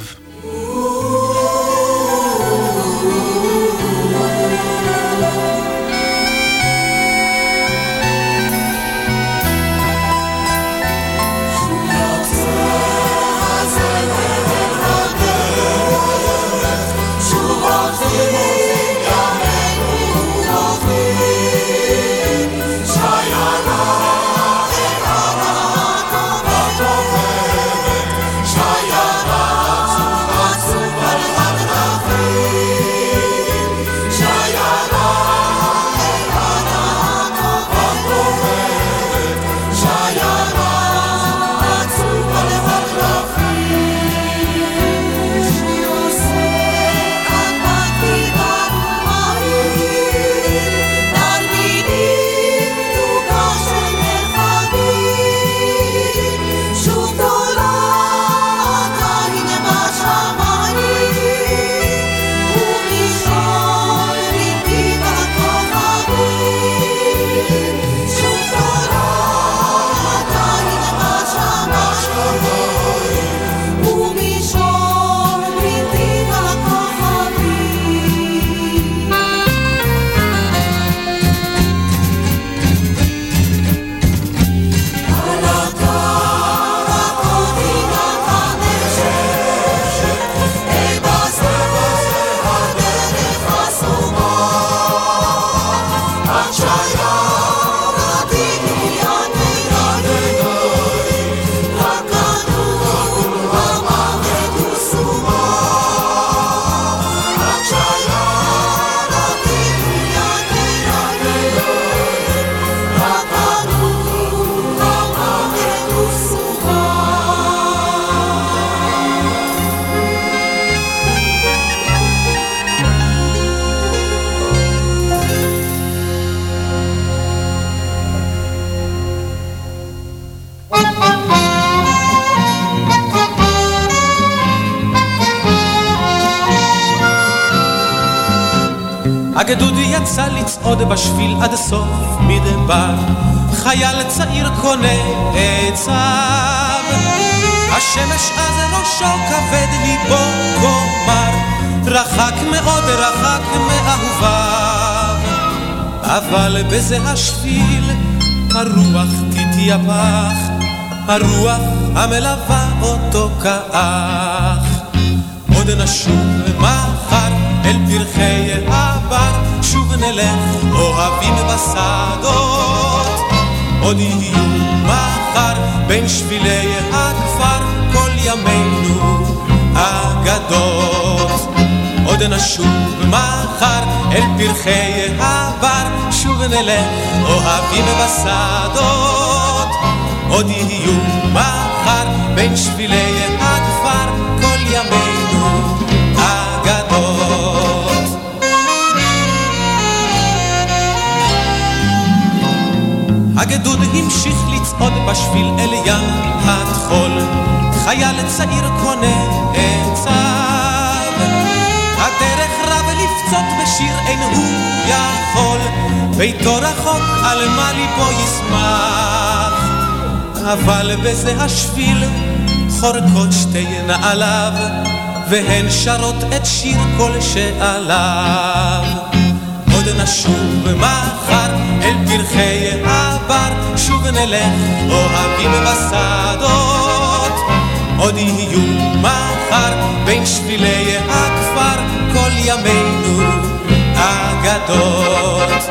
יצא לצעוד בשביל עד סוף מדבר, חייל צעיר קונה עצב. השמש אז ראשו כבד ליבו כומר, רחק מאוד רחק מאהוביו. אבל בזה השביל הרוח תתייפח, הרוח המלווה אותו כאח. עוד נשוב מחר אל פרחי הבר, שוב נלך אוהבים בשדות. עוד יהיו מחר בין שבילי הכפר כל ימינו אגדות. עוד נשוב מחר אל פרחי הבר, שוב נלך אוהבים בשדות. עוד יהיו מחר בין שבילי הגדוד המשיך לצעוד בשביל אל ים הטחול, חייל צעיר קונה עצב. הדרך רב לפצות בשיר אין הוא יכול, ביתו רחוק על מה ליבו ישמח. אבל בזה השביל חורקות שתי נעליו, והן שרות את שיר כל שעליו. נשוב מחר אל פרחי הבר, שוב נלך אוהבים בשדות. עוד יהיו מחר בין שבילי הכפר כל ימינו אגדות.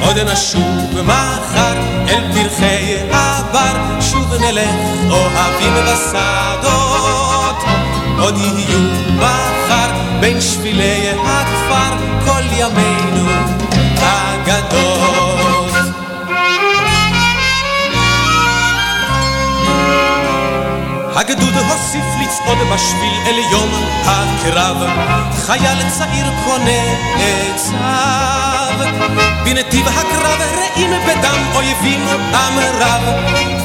עוד נשוב מחר אל פרחי הבר, שוב נלך אוהבים בשדות. עוד יהיו מחר בין שבילי הכפר כל ימינו אגדות. הגדוד הוסיף לצעוד בשביל אל יום הקרב, חייל צעיר קונה עצב. בנתיב הקרב רעים בדם אויבים עם רב,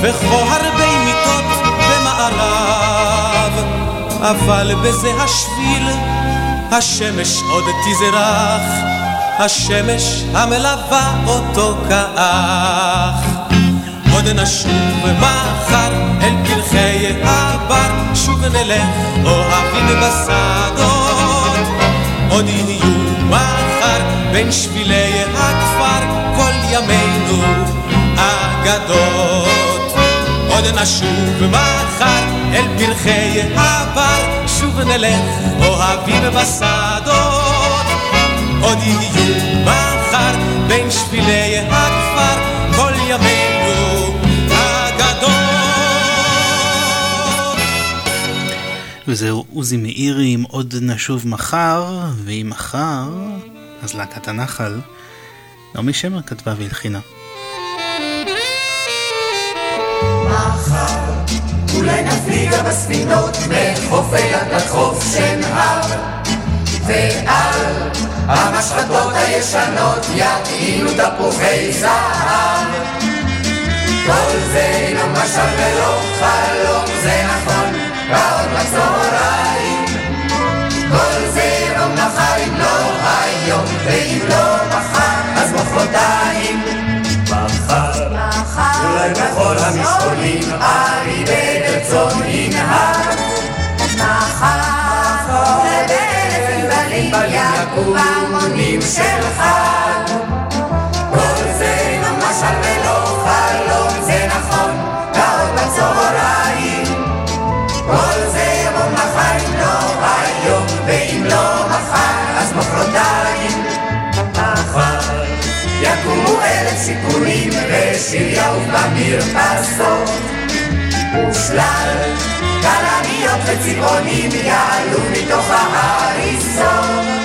וכה הרבה מיטות במערב. אבל בזה השביל השמש עוד תזרח, השמש המלווה אותו כאח. עוד נשוב מחר אל פרחי הבר, שוב נלך אוהבים בשדות. עוד יהיו מחר בין שבילי הכפר כל ימינו אגדות. עוד נשוב מחר אל פרחי הבר, שוב נלך אוהבים בשדות. עוד יהיו מחר בין שבילי הכפר כל ימינו אגדות. וזהו עוזי מאירי עם עוד נשוב מחר, ואם מחר, אז להקת הנחל. נעמי שמר כתבה והלחינה. מחר אולי נפליג בספינות מחופי עד לחוף שנהר ועל המשחטות הישנות יטעינו תפוחי זהב. כל זה אינו משל ולא חלום זה נכון ועוד בצהריים. כל זה לא מחר אם לא היום ואם לא מחר אז מחרתיים. מחר. אולי בכל המשעולים ארי בגר צאן ובאלף ענבלים יקום המונים של חג כל זה לא משל ולא חלום זה נכון ועוד בצהריים כל זה יבוא מחר אם לא היום ואם לא מחר אז מחרתיים מחר יקומו אלף סיכונים ושיר יעוף במרפסות ושלל כלניות וצבעונים יעלו מתוך ההריסות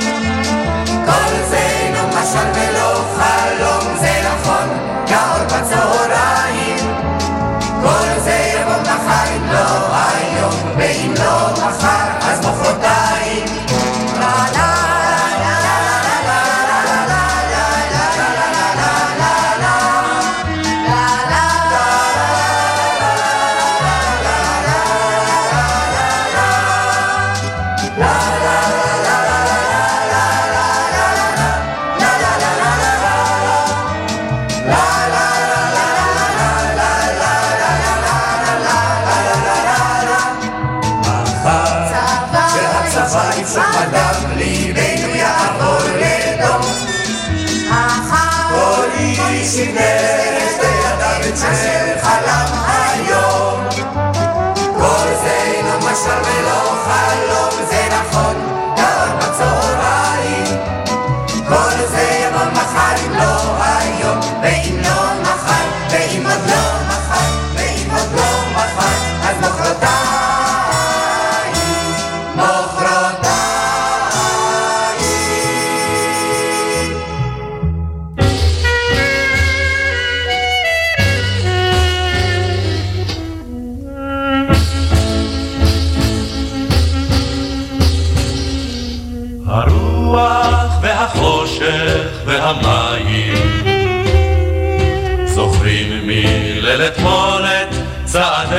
את צעדך.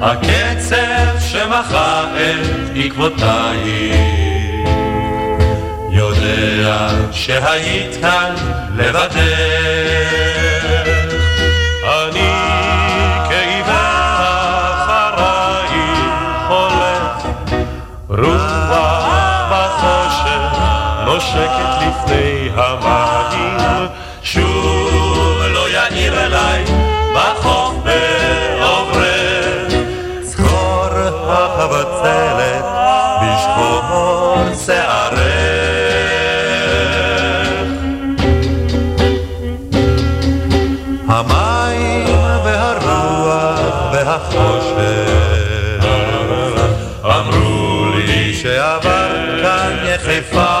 הקצב שמחה את עקבותייך. יודע שהיית כאן לבדך. אני כעיוור אחרייך הולך. רוח בחושך נושקת לפני המים. שוב החבצלת בשחור שערך המים והרוח והחושך אמרו לי שעבר כאן יחפה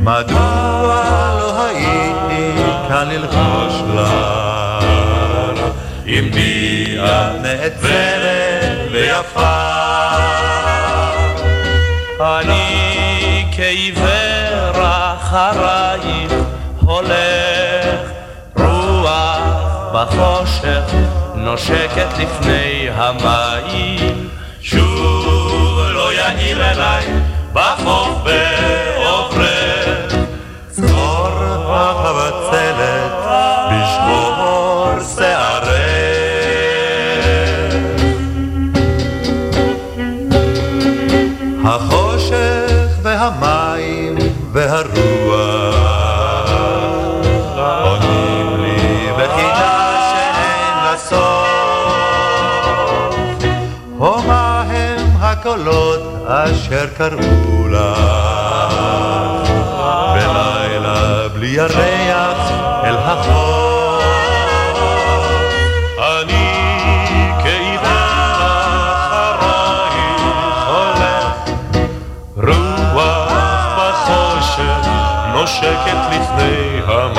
מדוע לא הייתי כאן ללחוש לך? אם בי את נעצרת ויפה אני כעיוור אחרייך הולך רוח בחושך נושקת לפני המים. שוב לא יאיר אליי בחוף בעוברך והרוח עונים לי בחינה שאין לה סוף הומה הם הקולות אשר קראו לך בלילה בלי ירח אל החוף נושקת לפני המים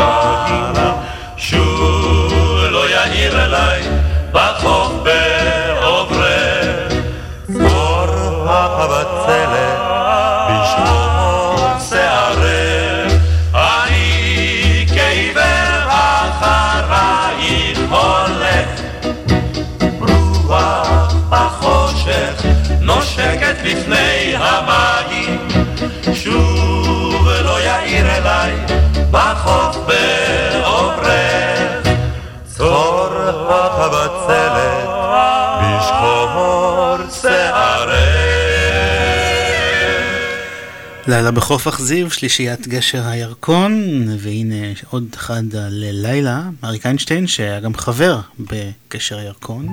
לילה בחוף אכזיב, שלישיית גשר הירקון, והנה עוד אחד על לילה, אריק איינשטיין, שהיה גם חבר בגשר הירקון,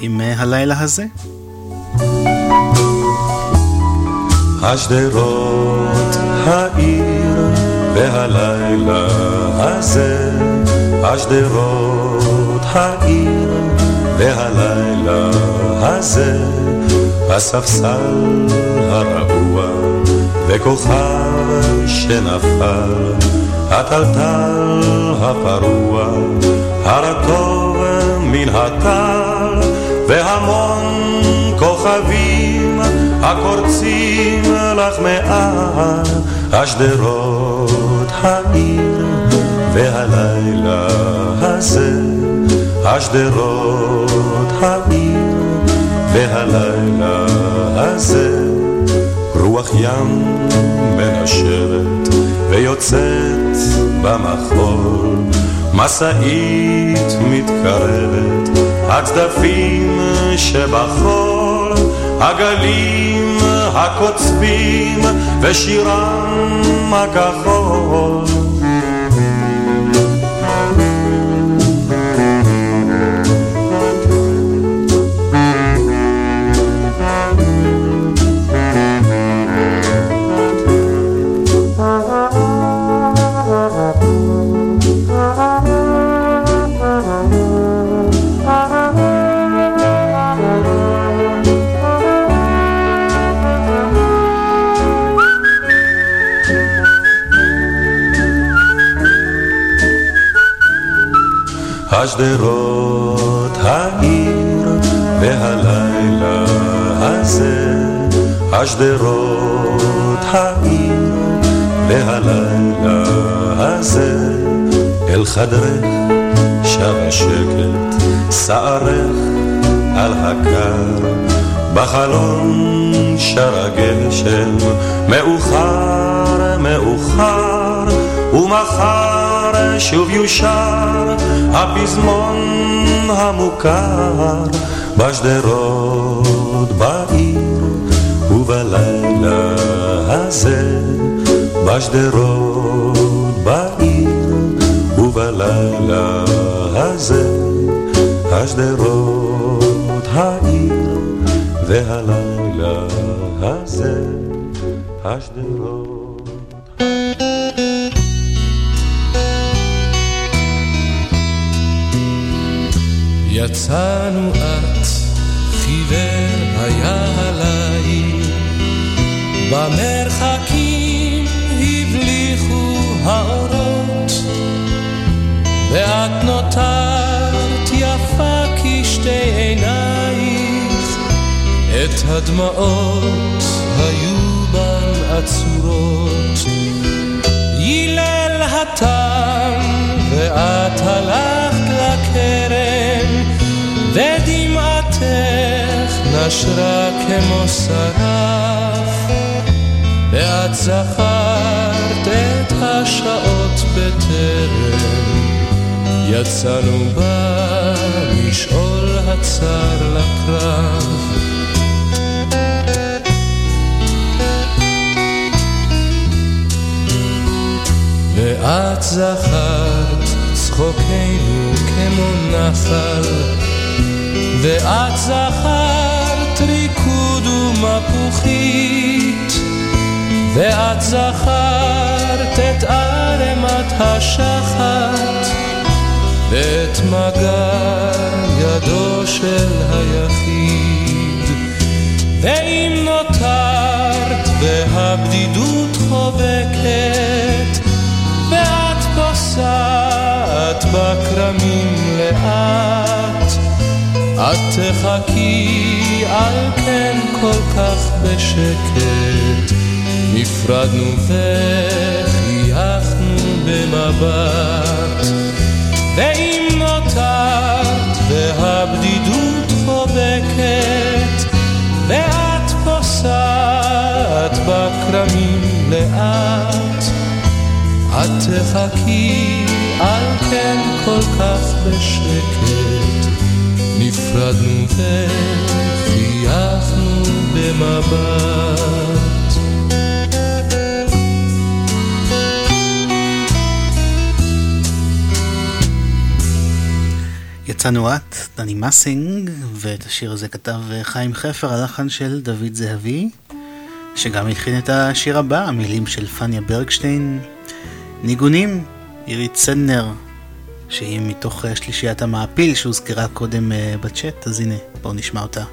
עם הלילה הזה. השדרות, העיר והלילה הזה, השדרות, העיר והלילה הזה, הספסל הרעוע וכוכב שנפל, הטלטל הפרוע, הרטוב מן הטל, והמון כוכבים הקורצים לך מעל השדרות העיר והלילה הזה השדרות העיר והלילה הזה רוח ים מנשבת ויוצאת במחול. משאית מתקרבת הצדפים שבחול הגלים הקוצבים ושירם הכחול השדרות העיר והלילה הזה השדרות העיר, והלילה הזה אל חדרך שב השקט, שערך על הקר, בחלון שר הגשם, מאוחר, מאוחר, ומחר שוב יושר הפזמון המוכר בשדרות בעיר ובלילה הזה. בשדרות בעיר ובלילה הזה. השדרות העיר והלילה הזה. השדרות יצאנו את, חיוור היה הליל, במרחקים הבליחו האורות, ואת נותרת יפה כשתי עינייך, את הדמעות היו בן עצורות. הילל התם, ואת הלכת לכרם, ודמעתך נשרה כמו שרף, ואת זכרת את השעות בטרם, יצאנו במשעול הצר לקרב. ואת זכרת צחוקנו כמו נחל, ואת זכרת ריקוד ומפוחית, ואת זכרת את ערמת השחת, ואת מגר ידו של היחיד. ואם נותרת והבדידות חובקת, ואת פוסעת בכרמים לאט, את תחכי על כן כל כך בשקט, נפרדנו וחייכנו במבט. ואם נותרת והבדידות חובקת, ואת פוסעת בכרמים לאט, את תחכי על כן כל כך בשקט, נפרדנו וחייכנו במבט. יצאנו את, דני מסינג, ואת השיר הזה כתב חיים חפר, הלחן של דוד זהבי, שגם התחיל את השיר הבא, המילים של פניה ברגשטיין, ניגונים, עירית סנדנר, שהיא מתוך שלישיית המעפיל שהוזכרה קודם אה, בצ'אט, אז הנה, בואו נשמע אותה.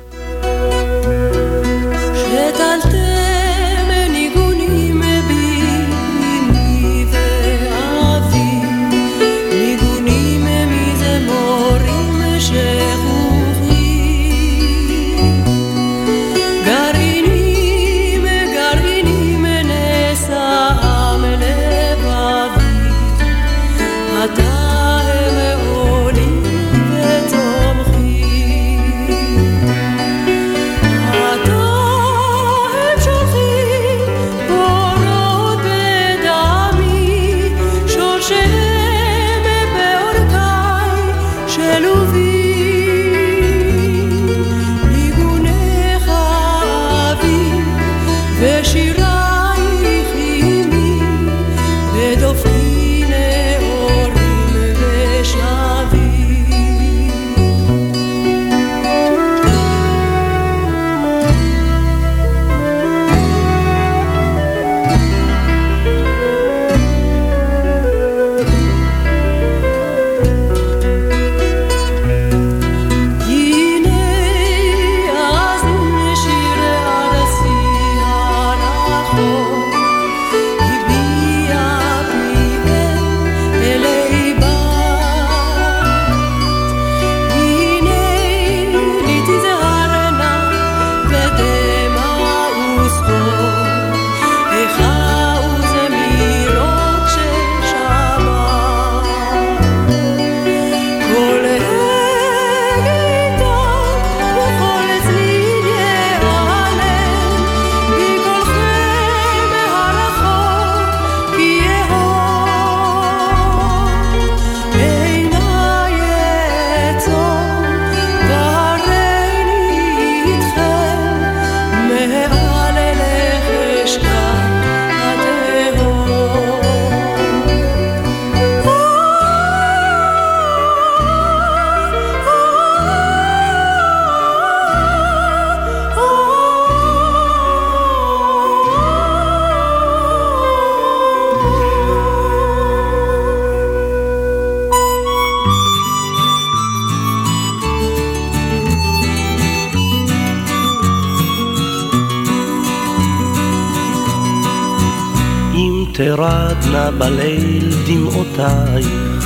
בליל דמעותייך,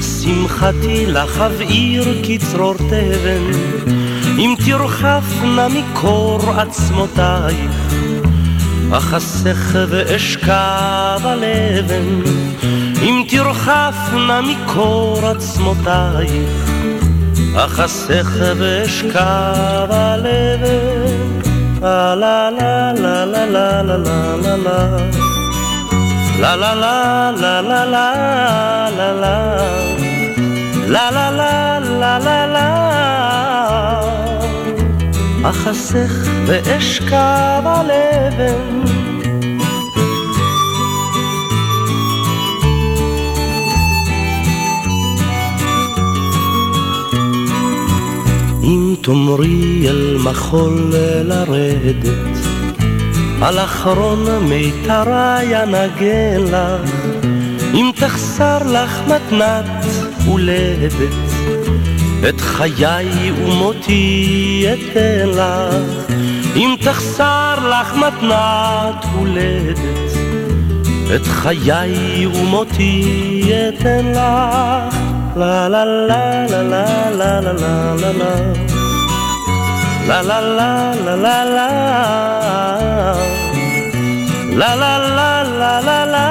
שמחתי לך אבעיר כצרור תבן, אם תרחפנה מקור עצמותייך, אחסך ואשכב על אבן, אם תרחפנה מקור עצמותייך, אחסך ואשכב על אבן. La la la la la la la la la la La la la la la la la la La la la la אחסך ואשכב על אבן אם תאמרי אל מחול לרדת, על אחרון מיתרי אנגן לך, אם תחסר לך מתנת הולדת, את חיי ומותי אתן לך, אם תחסר לך מתנת הולדת, את חיי ומותי אתן לך. La la la la la la la la la la La la la la La la la la la la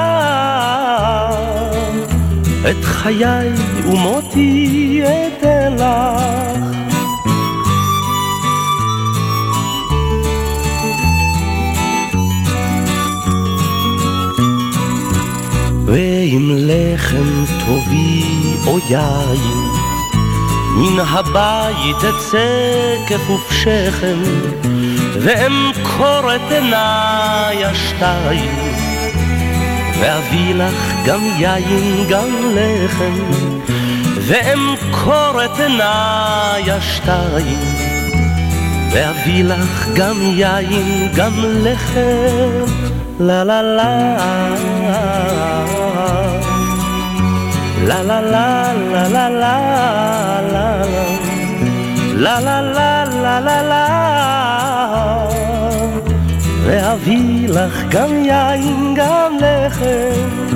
את חיי ומותי אתן לך. ועם לחם טובי או יין, מן הבית אצא כפוף שכם, ואמכור את עיניי השתיים, ואביא לך גם יין גם לחם, ואמכור את עיניי השתיים, ואביא לך גם יין גם לחם. La la La la la la la la la La la la la la la ואביא לך גם יין גם לחם.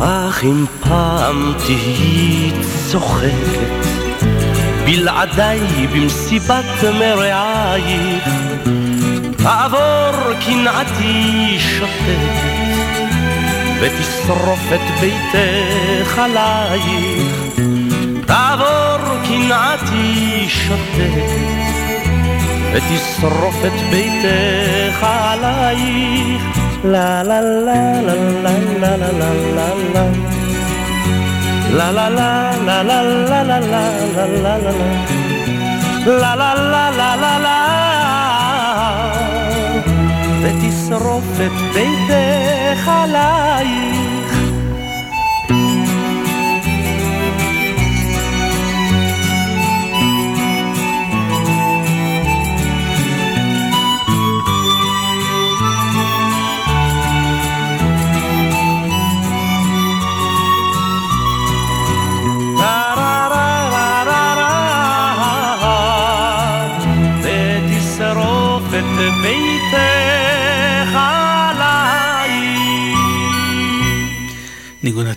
אך אם פעם תהיי צוחקת בלעדיי במסיבת מרעייך תעבור קנאתי שותקת ותשרוף את ביתך עלייך תעבור קנאתי שותקת ותשרוף את ביתך עלייך לה לה לה לה לה לה לה לה לה לה La la la la la la la la la la la La la תשרוף את ביתך עליי.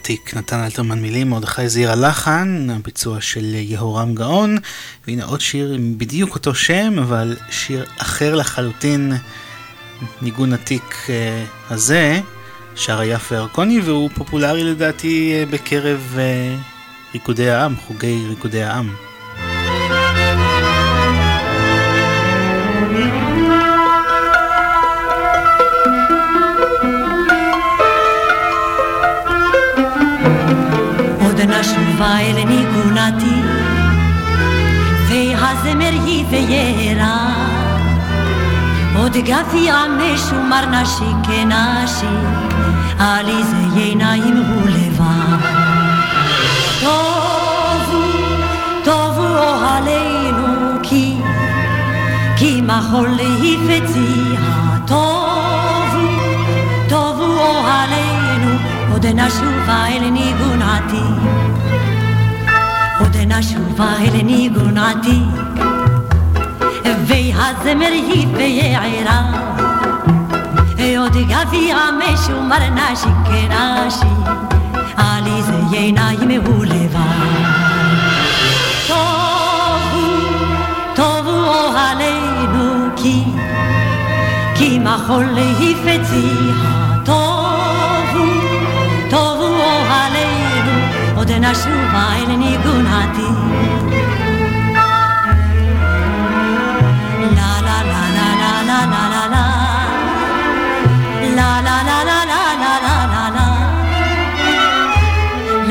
עתיק, נתן אלתרמן מילים, מרדכי זעיר הלחן, הביצוע של יהורם גאון, והנה עוד שיר עם בדיוק אותו שם, אבל שיר אחר לחלוטין, ניגון עתיק אה, הזה, שר יפה ירקוני, והוא פופולרי לדעתי אה, בקרב אה, ריקודי העם, חוגי ריקודי העם. אל ניגונתי, והזמר יביירה. עוד גפי עמש ומר נשי כנשי, עלי זה עיניים הוא לבד. טובו, טובו אוהלינו כי, כי מחול הפציע. טובו, טובו אוהלינו, עוד נשובה אל ניגונתי. ونشوفه لنيقون عتيق بيها الزمر هي بيا عراق يودقا فيها مش ومرناشي كناشي علي زينا يمهو لبا طوبو طوبو علينو كي كي ما خلي فتيها נשובה אל ניגון עתיד. לה לה לה לה לה לה לה לה la la la la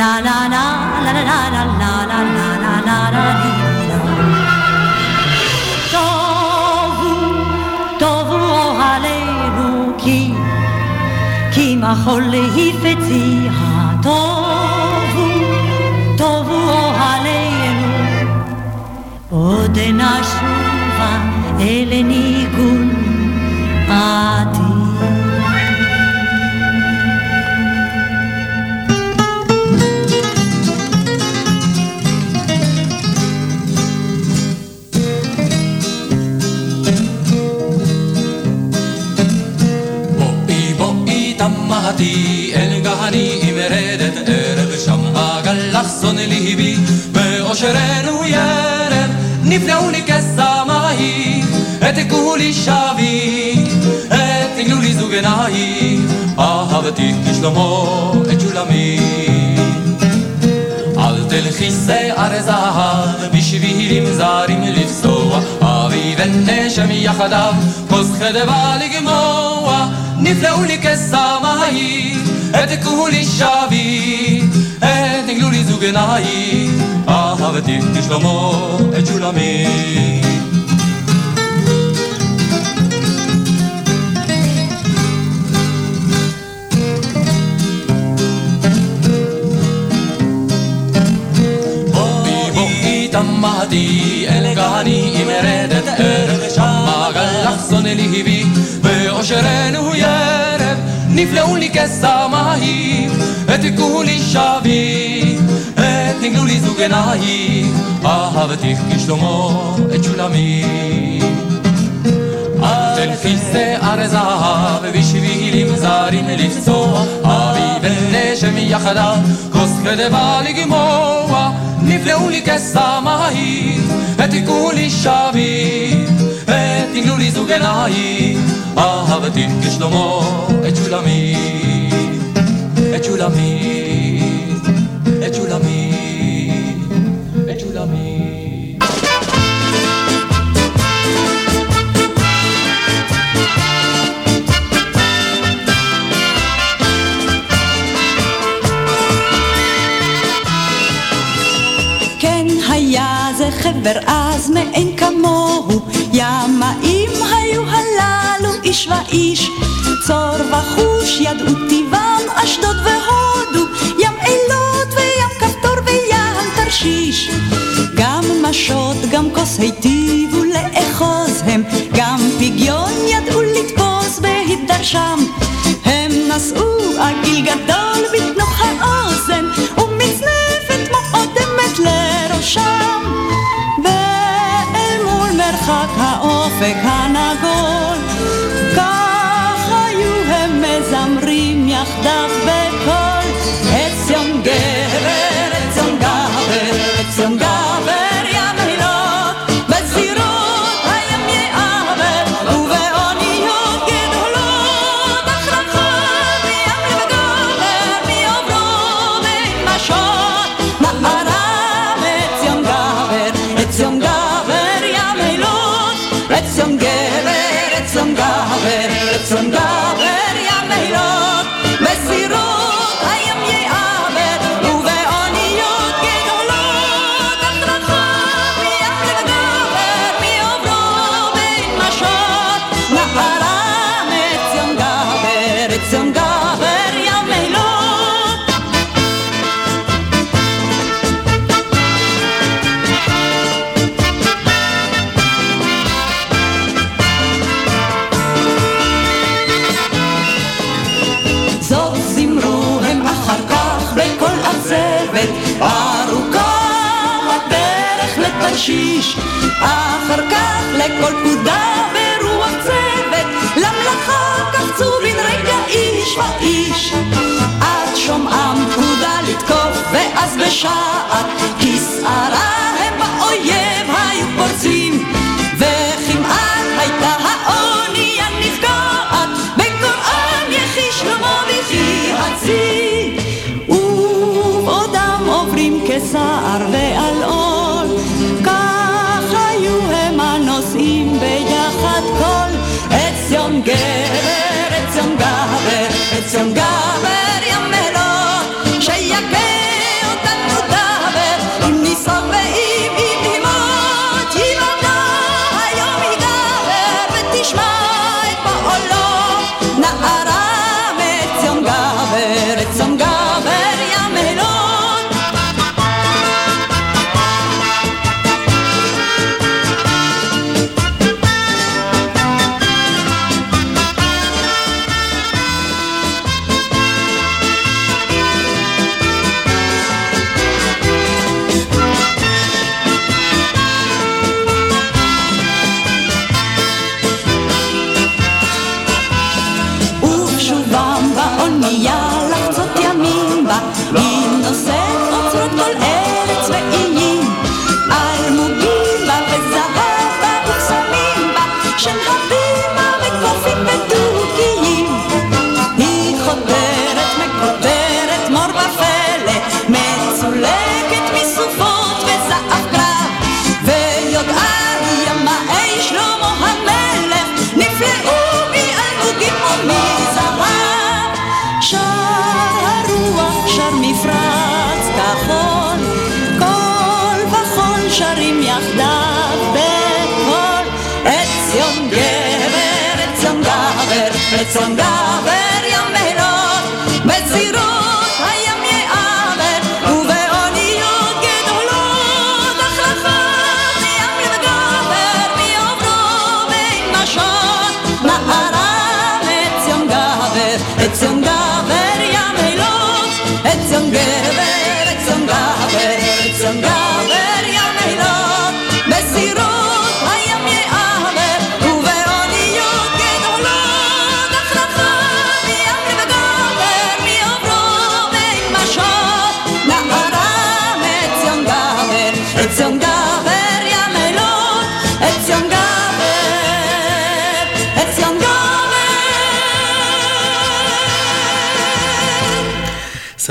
La la la la la la la la la la la la la li la טובו, טובו אוהלינו כי מחול הפצי הטובו, עודנה שובה אל ניגון עתיד. תמהתי אל גהני אם ארדת ערב שם בגל לחזון ליבי באושרנו יד נפלאו לי כשמיים את כולי שבי נגלו לי זוג עיניים. אהבתי כשלמה את שולמי. אל תלכי שיער זהב בשבילים זרים לפסוע. אבי ונשם יחדיו כוס חדווה לגמוע. נפלאו לי כשמיים את כולי שבי לי זוג עיניים, אהבתי כשלמה את שולמית. תמהתי אל גני אם ארדת ערך שמה גלחסון אליבי ואושרנו יהיה נפלאו לי כשמיים את כולי שבי נגלו לי זוג עיניים אהבתי כשלמה את שולמי. תלכי שיער זהב בשבילים זרים לפצוע אבי ונשם יחדיו כוס חדווה לגמוע נפלאו לי כשמיים את כולי שבי נגלו לי זוג עיניים אהבתי כשלמה את שולמי את שולמי את שולמי את שולמי. כן היה זה חבר אז מאין איש ואיש, צור וחוש ידעו טבעם אשדוד והודו, ים אילות וים כפתור וים תרשיש. גם משות, גם כוס היטיבו לאחוז הם, גם פגיון ידעו לתפוס בהתדרשם. הם נשאו עגיל גדול בתנוך האוזן, ומצנפת מאוד אמת לראשם. ואל מול מרחק האופק הנגול, לקשיש, אחר כך לכל פקודה ברוח צוות, למלאכה קפצו בן רגע איש ואיש. עד שומעם פקודה לתקוף, ואז בשעת כסערה הם באויב היו פורצים, וכמעט הייתה האונייה נפגעת, בקוראן יחי שלמה ויחי הצי. ובעודם עוברים כסער ועל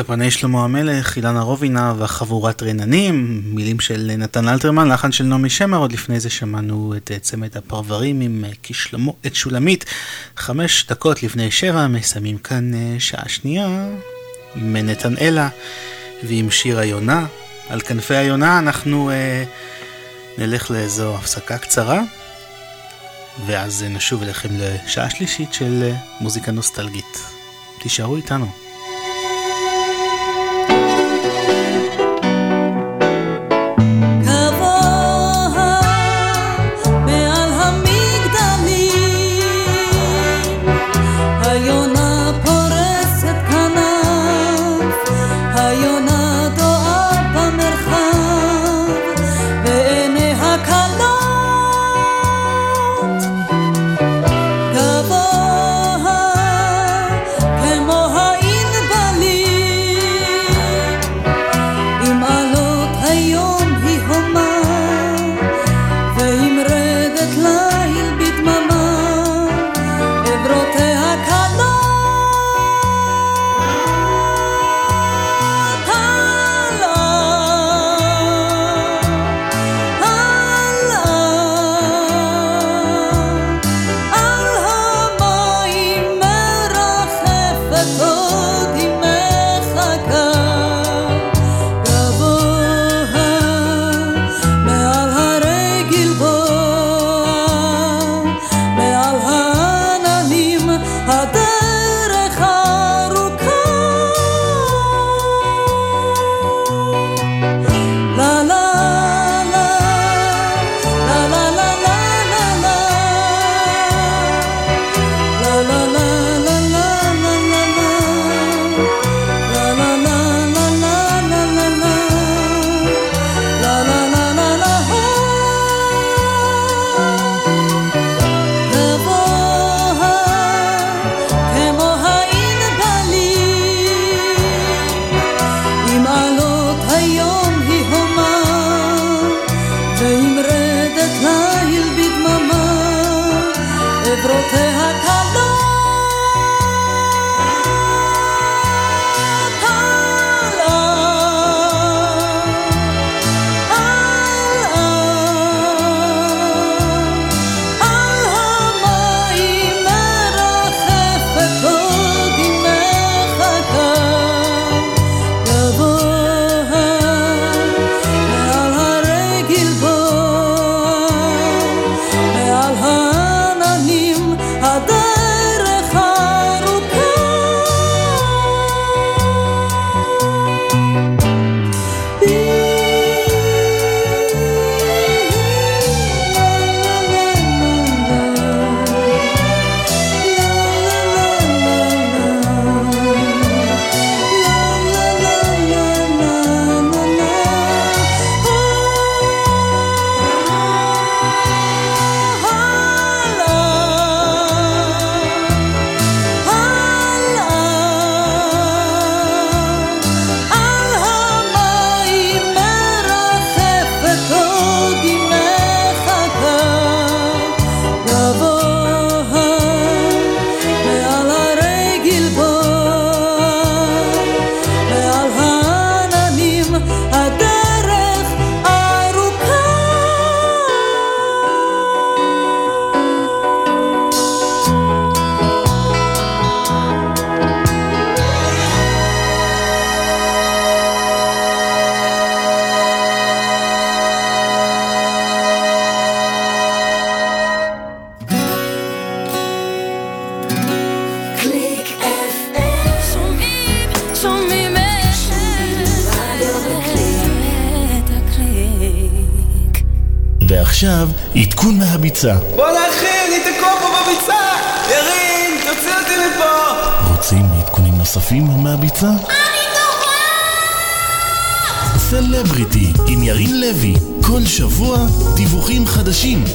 לפני שלמה המלך, אילנה רובינה וחבורת רננים, מילים של נתן אלתרמן, לחן של נעמי שמר, עוד לפני זה שמענו את אה, צמד הפרברים עם אה, כשלמו, את שולמית, חמש דקות לפני שבע, מסיימים כאן אה, שעה שנייה עם נתנאלה ועם שיר היונה. על כנפי היונה אנחנו אה, נלך לאיזו הפסקה קצרה, ואז נשוב אליכם לשעה שלישית של מוזיקה נוסטלגית. תישארו איתנו.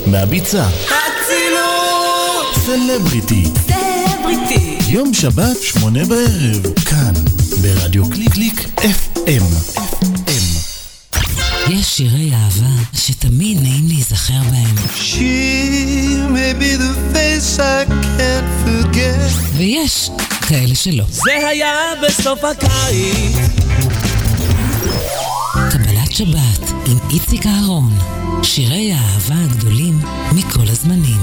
מהביצה. אצילות! סלבריטי, סלבריטי! יום שבת, שמונה בערב, כאן, ברדיו קליק קליק FM. יש שירי אהבה שתמיד נעים להיזכר בהם. She may be the face I can't forget. ויש כאלה שלא. זה היה בסוף הקיץ. קבלת שבת עם איציק אהרון. שירי האהבה הגדולים מכל הזמנים.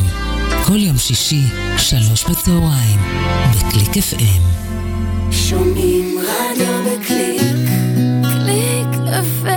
כל יום שישי, שלוש בצהריים, בקליק FM. שומעים רדיו בקליק, קליק FM,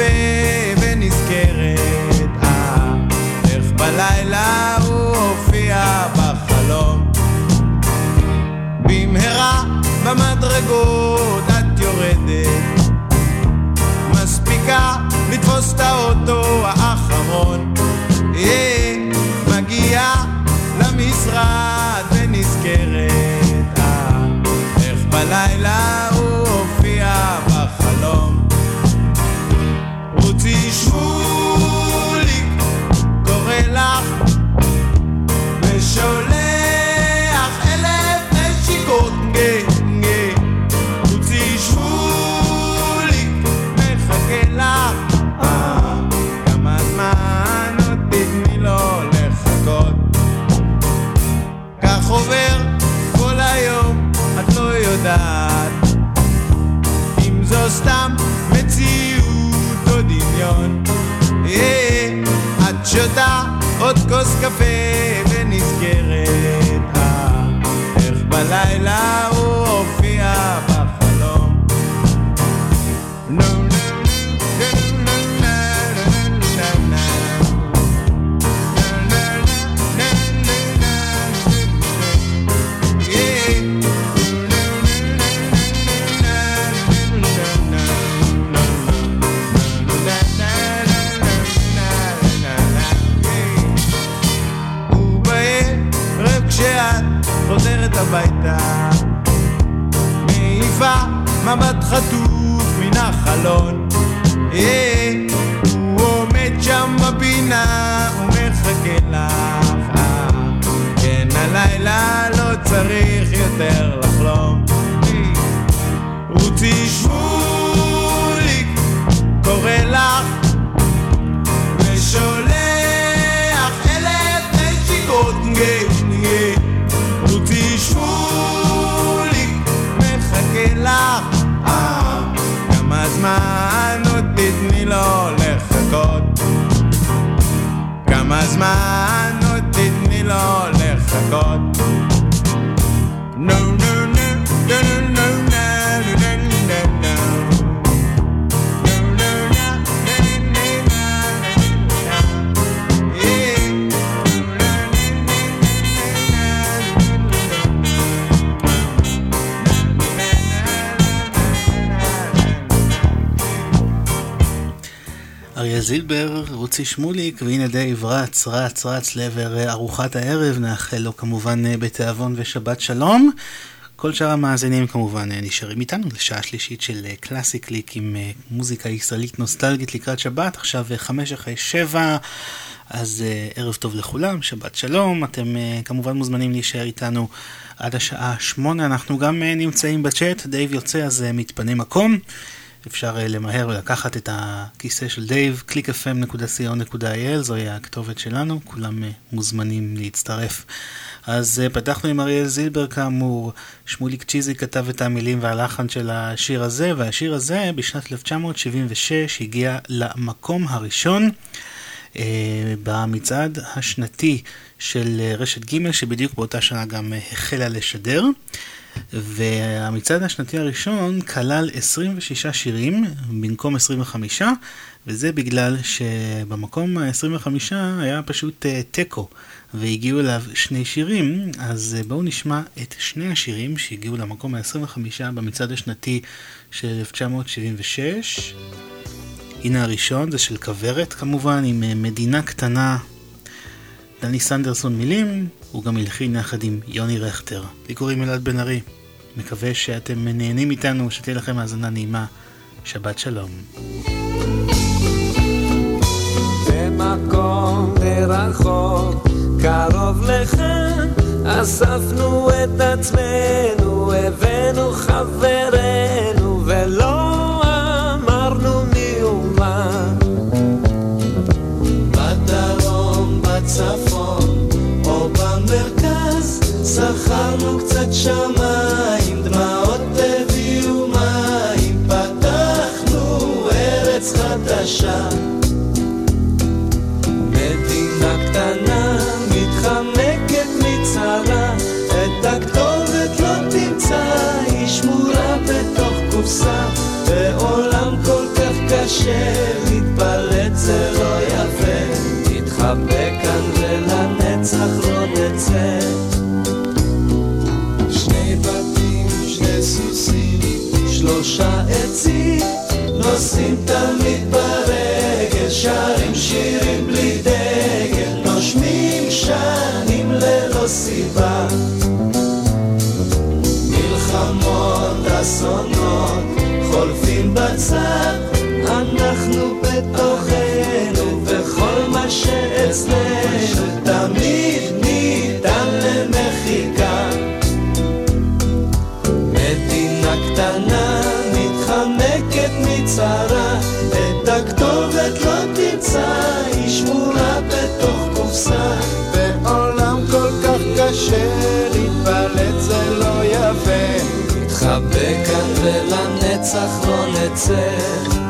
קפה ונזכרת. אה, איך בלילה הוא הופיע בחלום. במהרה במדרגות את יורדת. מספיקה לתפוס את האוטו האחרון. אה, מגיעה למשרד ונזכרת. אה, איך בלילה Mano Disney l'a l'air רוצי שמוליק, והנה דייב רץ, רץ, רץ לעבר ארוחת הערב, נאחל לו כמובן בתיאבון ושבת שלום. כל שאר המאזינים כמובן נשארים איתנו לשעה שלישית של קלאסי קליק עם מוזיקה ישראלית נוסטלגית לקראת שבת, עכשיו חמש אחרי שבע. אז ערב טוב לכולם, שבת שלום, אתם כמובן מוזמנים להישאר איתנו עד השעה שמונה, אנחנו גם נמצאים בצ'אט, דייב יוצא אז מתפנה מקום. אפשר למהר ולקחת את הכיסא של דייב, www.clickfm.co.il, זוהי הכתובת שלנו, כולם מוזמנים להצטרף. אז פתחנו עם אריאל זילבר כאמור, שמוליק צ'יזי כתב את המילים והלחן של השיר הזה, והשיר הזה בשנת 1976 הגיע למקום הראשון. במצעד השנתי של רשת ג' שבדיוק באותה שנה גם החלה לשדר. והמצעד השנתי הראשון כלל 26 שירים במקום 25, וזה בגלל שבמקום ה-25 היה פשוט תיקו, והגיעו אליו שני שירים, אז בואו נשמע את שני השירים שהגיעו למקום ה-25 במצעד השנתי של 1976. הנה הראשון, זה של כוורת כמובן, עם מדינה קטנה, דני סנדרסון מילים, הוא גם הלחין יחד עם יוני רכטר. לי קוראים אלעד בן ארי. מקווה שאתם נהנים איתנו, שתהיה לכם האזנה נעימה. שבת שלום. במקום מרחוק, קרוב לכאן, אספנו את עצמנו, הבאנו חברנו, במרכז, שכרנו קצת שמיים, דמעות הביאו מים, פתחנו ארץ חדשה. מדינה קטנה מתחמקת מצרה, את הכתובת לא תמצא, היא שמורה בתוך קופסה, בעולם כל כך קשה, להתפלט זה לא יפה, נתחבא כאן ולנצח לא נצא. שלושה עצים, נוסעים תמיד ברגל, שרים שירים בלי דגל, נושמים שנים ללא סיבה. מלחמות, אסונות, חולפים בצד, אנחנו בתוכנו, וכל מה שאצלנו קופסה. בעולם כל כך קשה, להתפלט זה לא יפה. נתחבא כאן ולנצח לא נצא.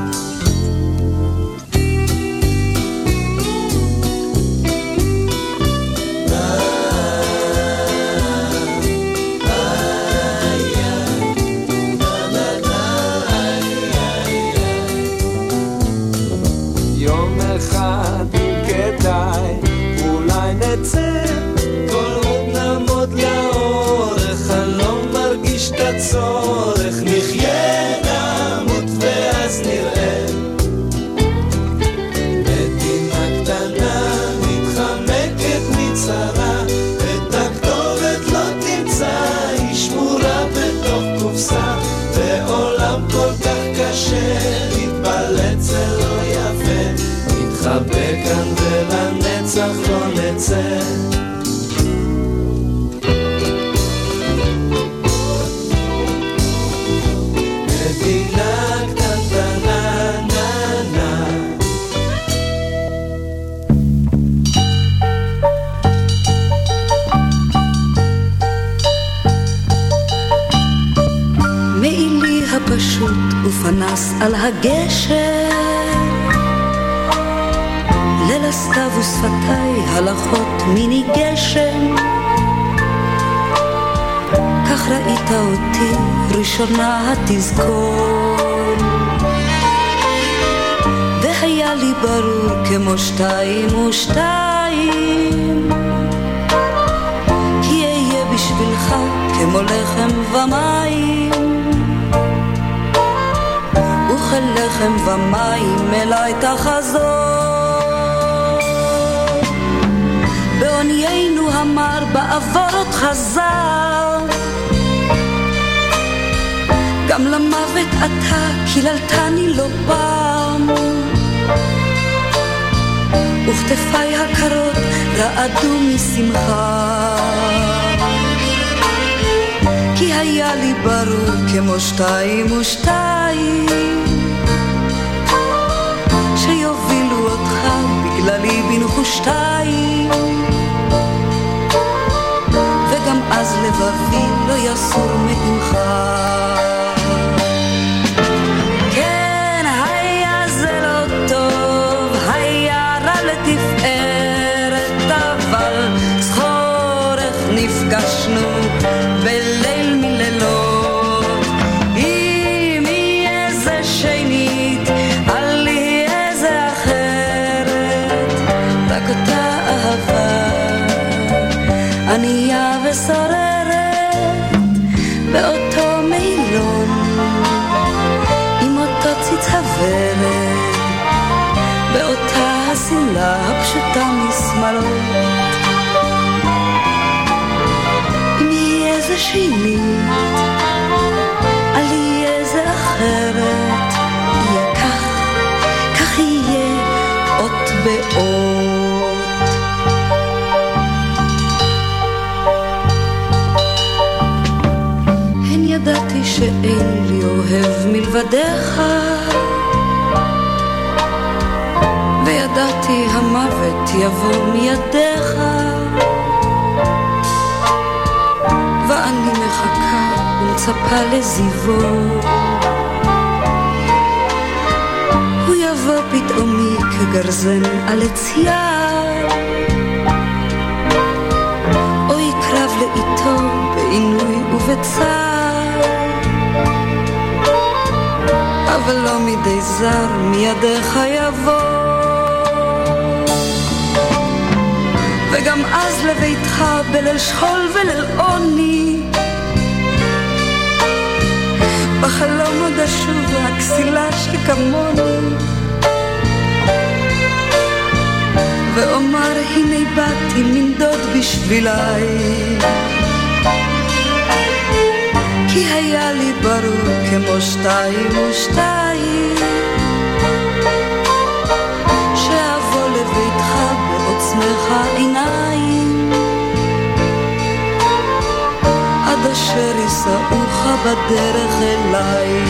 Saímos מטבעות. הן ידעתי שאין לי אוהב מלבדך, וידעתי המוות יבוא מידיך, ואני מחכה ומצפה לזיוו. הוא יבוא פתאומי כגרזן על עץ יער, או יקרב לאיתו בעינוי ובצער. אבל לא מדי זר מידיך יבוא. וגם אז לביתך בליל שכול וליל עוני בחלום עוד אשוב הכסילה שכמוני. ואומר הנה באתי מנדוד בשבילי כי היה לי ברור כמו שתיים ושתיים שאבוא לביתך בעוצמך עיניי אשר יישאוך בדרך אליי.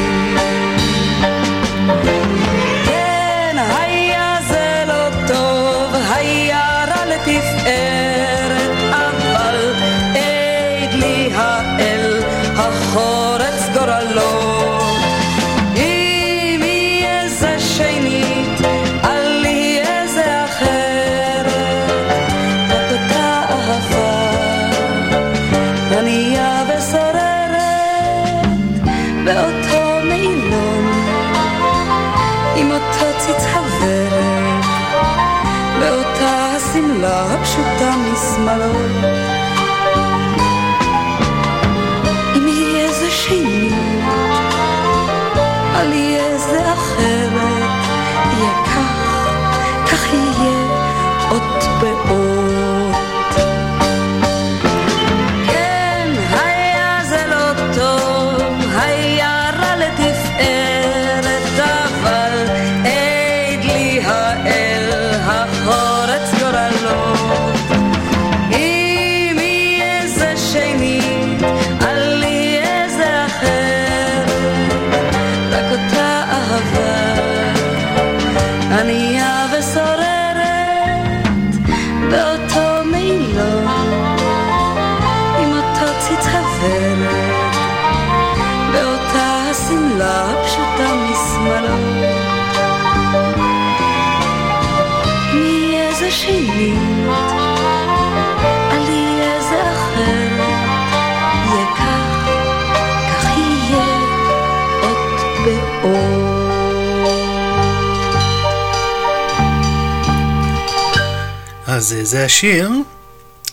הזה. זה השיר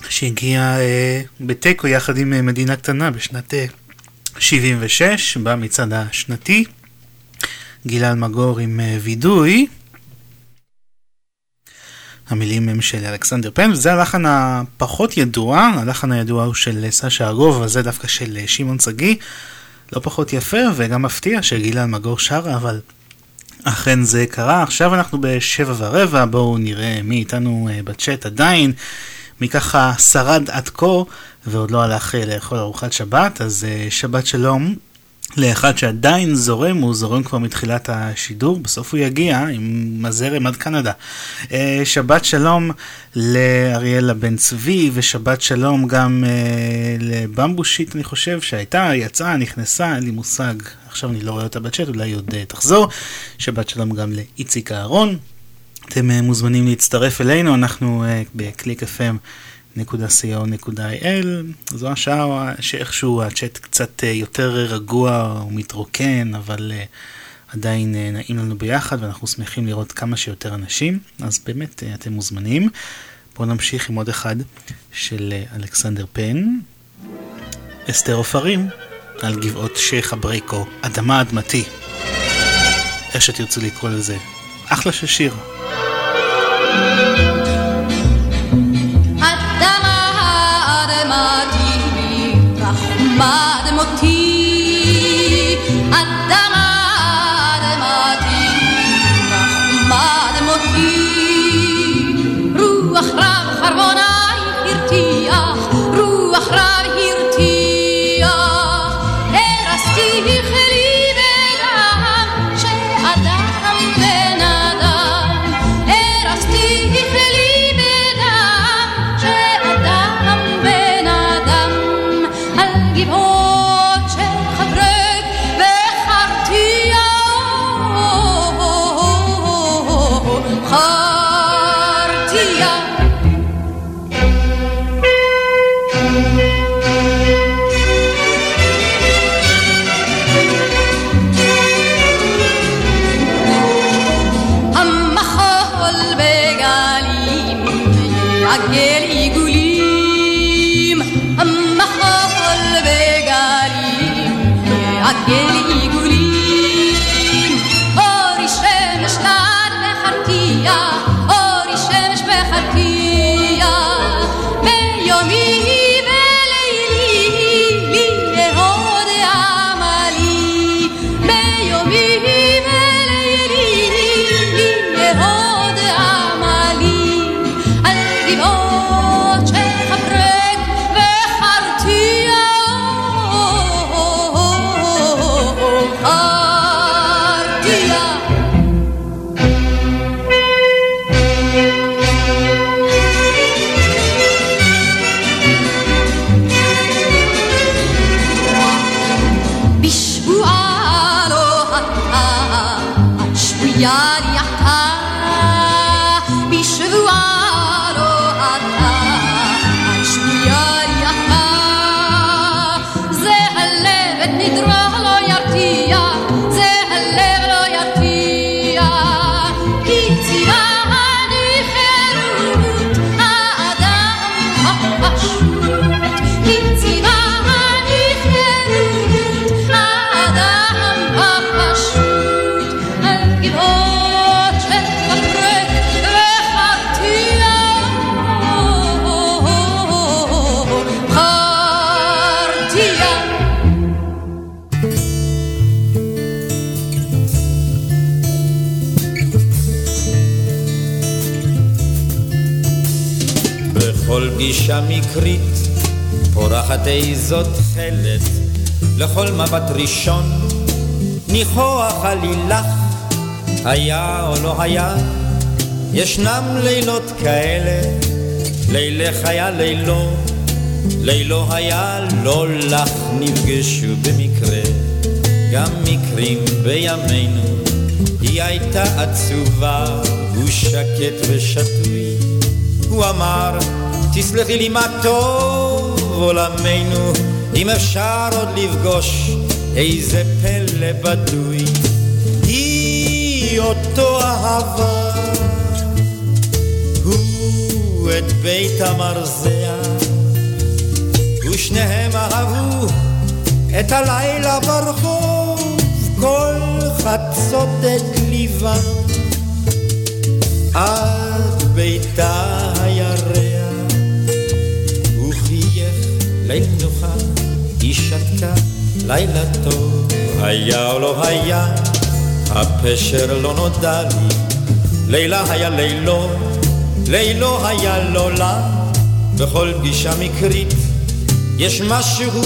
שהגיע אה, בתיקו יחד עם אה, מדינה קטנה בשנת אה, 76, במצעד השנתי. גילה אלמגור עם וידוי. המילים הם של אלכסנדר פן, וזה הלחן הפחות ידוע, הלחן הידוע הוא של סשה ארגוב, וזה דווקא של שמעון שגיא. לא פחות יפה וגם מפתיע שגילה אלמגור שרה, אבל אכן זה קרה. עכשיו אנחנו בשבע ורבע, בואו נראה מי איתנו אה, בצ'אט עדיין, מי ככה שרד עד כה ועוד לא הלך אה, לאכול ארוחת שבת, אז אה, שבת שלום. לאחד שעדיין זורם, הוא זורם כבר מתחילת השידור, בסוף הוא יגיע עם הזרם עד קנדה. שבת שלום לאריאלה בן צבי, ושבת שלום גם לבמבושית, אני חושב, שהייתה, יצאה, נכנסה, אין לי מושג, עכשיו אני לא רואה אותה בצ'אט, אולי עוד תחזור. שבת שלום גם לאיציק אהרון. אתם מוזמנים להצטרף אלינו, אנחנו בקליק FM. www.co.il זו השעה שאיכשהו הצ'אט קצת יותר רגוע ומתרוקן, אבל עדיין נעים לנו ביחד ואנחנו שמחים לראות כמה שיותר אנשים, אז באמת אתם מוזמנים. בואו נמשיך עם עוד אחד של אלכסנדר פן, אסתר עופרים, על גבעות שייח' אבריקו, אדמה אדמתי. איך שתרצו לקרוא לזה. אחלה של שיר. פגישה איזו תכלת, לכל מבט ראשון, ניחוח עלילך, היה או לא היה, ישנם לילות כאלה, לילך היה לילו, לילו היה לא לך, נפגשו במקרה, גם מקרים בימינו, היא הייתה עצובה, הוא שקט ושתוי, הוא אמר, תסלחי לי מה טוב עולמנו, אם אפשר עוד לפגוש איזה פלא בדוי. היא אותו אהבה, הוא את בית המרזע, ושניהם אהבו את הלילה ברחוב, כל חצות את ליבה. עד ביתה הירח שתקה לילה טוב. היה או לא היה הפשר לא נודע לי. לילה היה לילו לילו היה לא לה. בכל פגישה מקרית יש משהו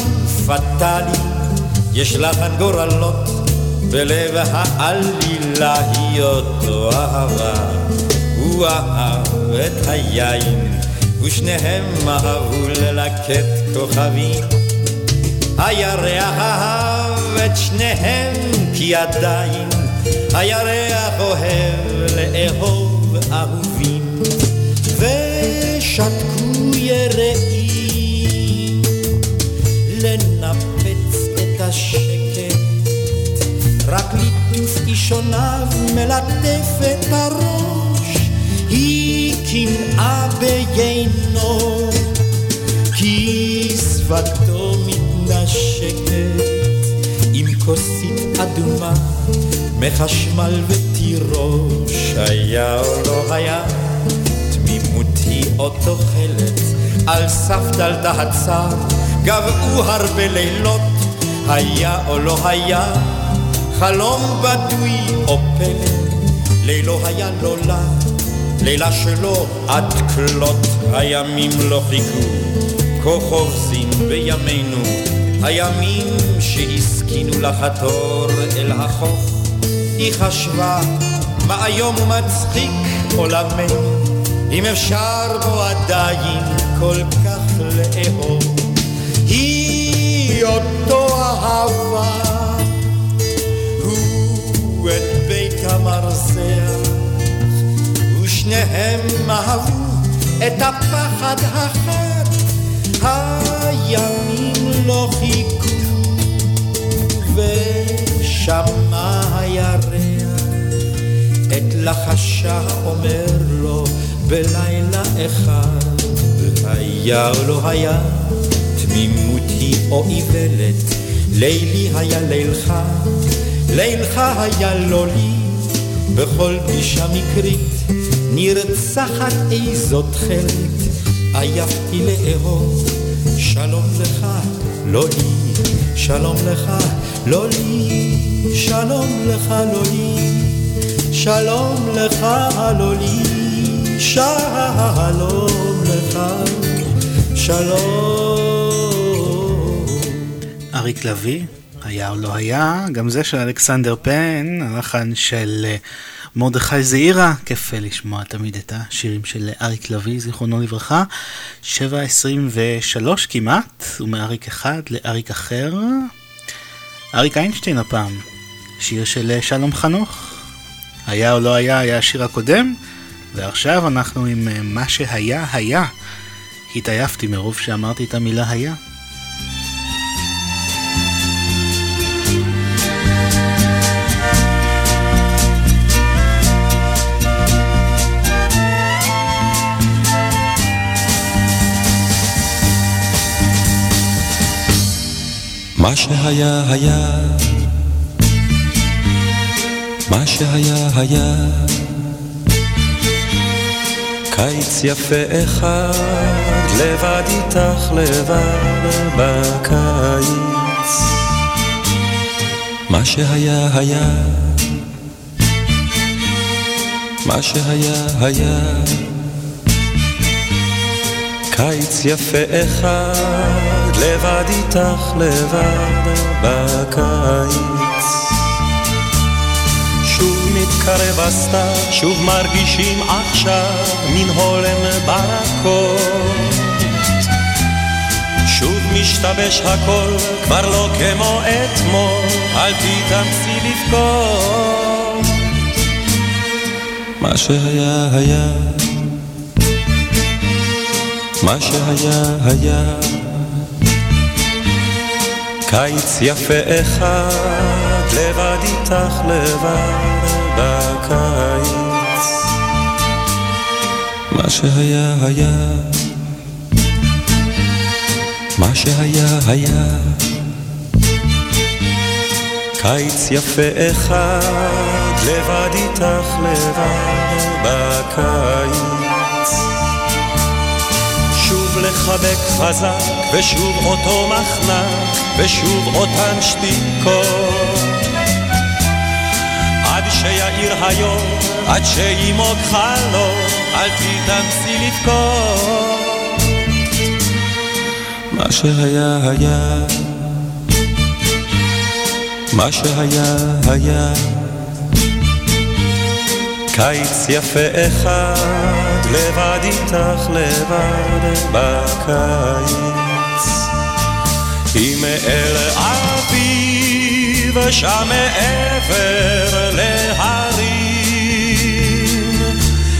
פטאלי. יש לחן גורלות בלב העלילה היא אותו אהבה. הוא אהב את היין ושניהם אהבו ללקט כוכבים הירח אהב את שניהם כי עדיין הירח אוהב לאהוב אהובים. ושתקו יראים לנפץ את השקט. רק ליטוף אישוניו מלטף את הראש. היא קנאה ביינו כי שפתו אדומה מחשמל ותירוש היה או לא היה. תמימות היא אותו חלת על סף דלתה הצר גבעו הרבה לילות היה או לא היה. חלום בדוי או פלא לילו היה לא לה לילה שלו עד כלות הימים לא חיכו. כה חובזים בימינו הימים שהסכינו לחתור אל החוף היא חשבה מה איום ומצחיק עולמנו אם אפשר בו עדיין כל כך לאהוב. היא אותו אהבה הוא את בית המרזח ושניהם אהבו את הפחד החד הימים לא חיכו ושמע הירח את לחשה אומר לו בלילה אחד. היה או לא היה תמימות היא או איוולת לילי היה לילך לילך היה לא לי בכל פגישה מקרית נרצחת איזו תכלת עייפתי לאהוב שלום לך לא לי שלום לך לא לי שלום לך לא לי שלום לך לא לי שלום לך שלום. אריק לביא, היה או לא היה, גם זה של אלכסנדר פן, הלחן של אה, מרדכי זעירה, כיף לשמוע תמיד את השירים של אריק לביא, זיכרונו לברכה. 7.23 כמעט, ומאריק אחד לאריק אחר. אריק איינשטיין הפעם, שיר של אה, שלום חנוך. היה או לא היה, היה השיר הקודם, ועכשיו אנחנו עם אה, מה שהיה היה. התעייפתי מרוב שאמרתי את המילה היה. מה שהיה היה, מה שהיה היה, קיץ יפה אחד, לבד איתך לבד בקיץ. מה שהיה היה, מה שהיה היה, קיץ יפה אחד, לבד איתך לבד בקיץ. שוב מתקרב הסתיו, שוב מרגישים עכשיו מן הולם ברקות. שוב משתבש הכל, כבר לא כמו אתמול, אל תתאמצי לבכות. מה שהיה היה, מה שהיה היה. קיץ יפה אחד, לבד איתך לבד בקיץ. מה שהיה היה, מה שהיה היה. קיץ יפה אחד, לבד איתך לבד בקיץ. לחבק חזק, ושוב אותו מחנק, ושוב אותן שתיקות. עד שיאיר היום, עד שימוג חלום, אל תתאמצי לבכות. מה שהיה היה מה שהיה היה קיץ יפה אחד, לבד איתך לבד בקיץ. אם אל אביב שם מעבר להרים,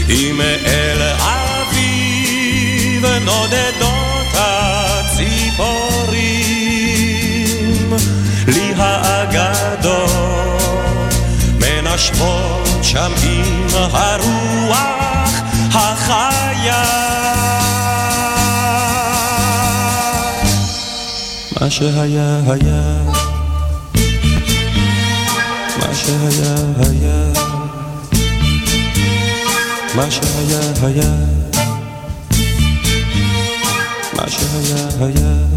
אם אל אביב נודדות הציפורים, לי האגדות מנשבות שם עם הרוח החיה. מה שהיה היה, מה שהיה היה, מה שהיה היה, מה שהיה היה.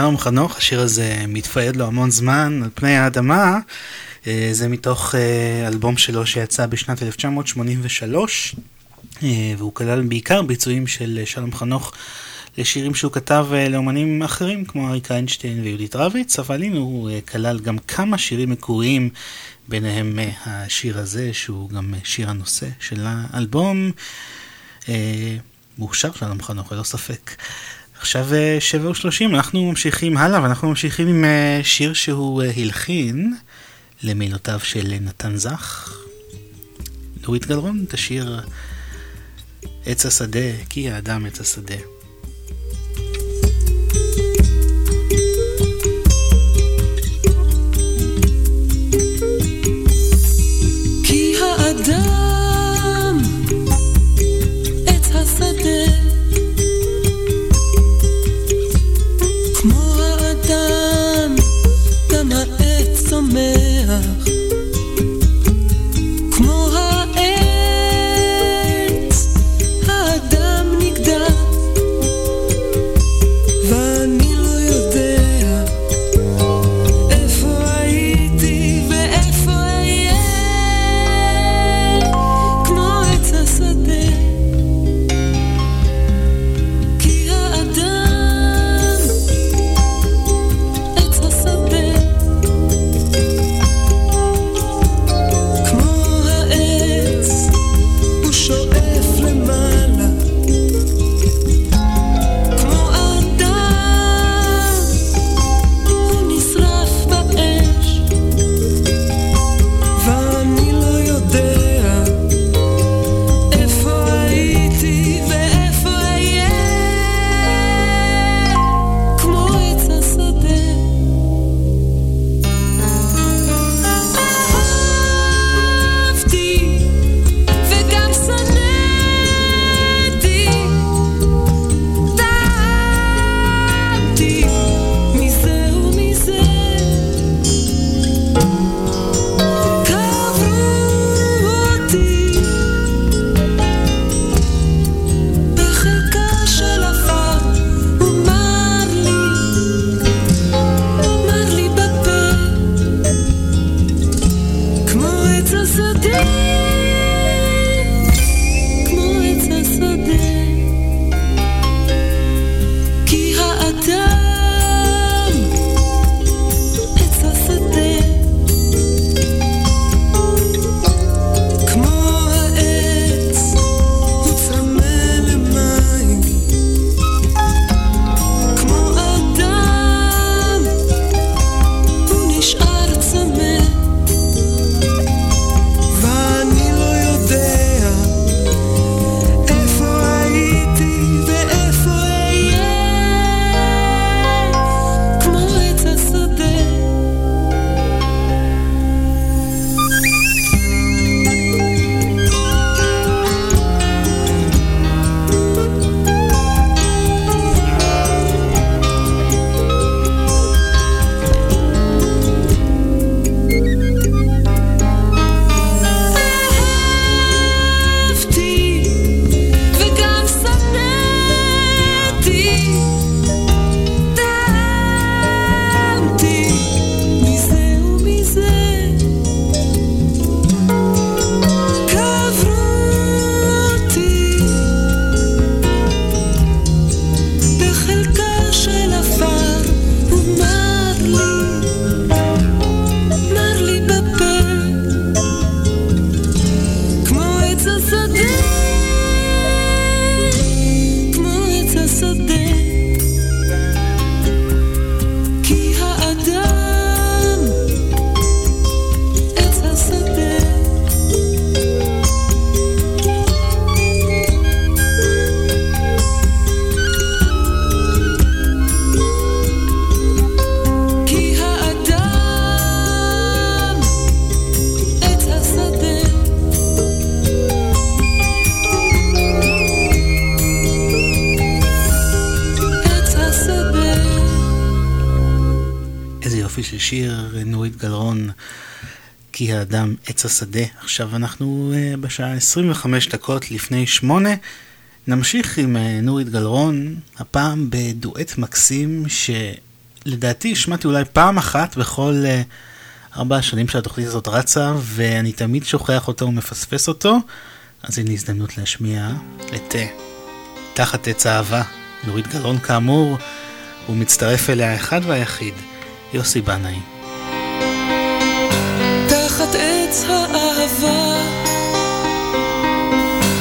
שלום חנוך, השיר הזה מתפייד לו המון זמן על פני האדמה. אה, זה מתוך אה, אלבום שלו שיצא בשנת 1983, אה, והוא כלל בעיקר ביצועים של שלום חנוך לשירים שהוא כתב לאומנים אחרים, כמו אריק איינשטיין ויהודית רביץ, אבל הנה הוא כלל גם כמה שירים מקוריים, ביניהם השיר הזה, שהוא גם שיר הנושא של האלבום. מאושר שלום חנוך, ללא ספק. עכשיו שבע ושלושים, אנחנו ממשיכים הלאה, ואנחנו ממשיכים עם שיר שהוא הלחין. למילותיו של נתן זך. נורית גלרון תשאיר עץ השדה, כי האדם עץ השדה. עץ השדה. עכשיו אנחנו uh, בשעה 25 דקות לפני שמונה. נמשיך עם uh, נורית גלרון, הפעם בדואט מקסים לדעתי השמעתי אולי פעם אחת בכל uh, ארבע השנים שהתוכנית הזאת רצה, ואני תמיד שוכח אותו ומפספס אותו, אז הנה הזדמנות להשמיע את תחת עץ האהבה. נורית גלאון כאמור, הוא מצטרף אליה האחד והיחיד, יוסי בנאי. עץ האהבה.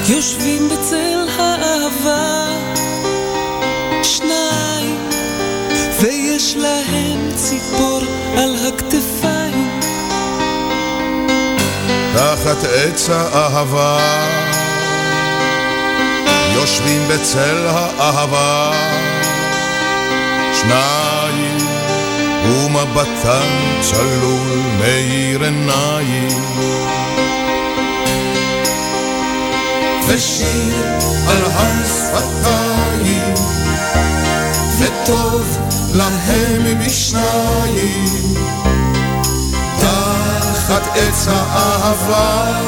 יושבים בצל האהבה. שניים ויש להם ציפור על הכתפיים. תחת עץ האהבה. יושבים בצל האהבה. שניים ומבטן צלול מאיר עיניים ושיר על השפתיים וטוב להם משניים תחת עץ האהבה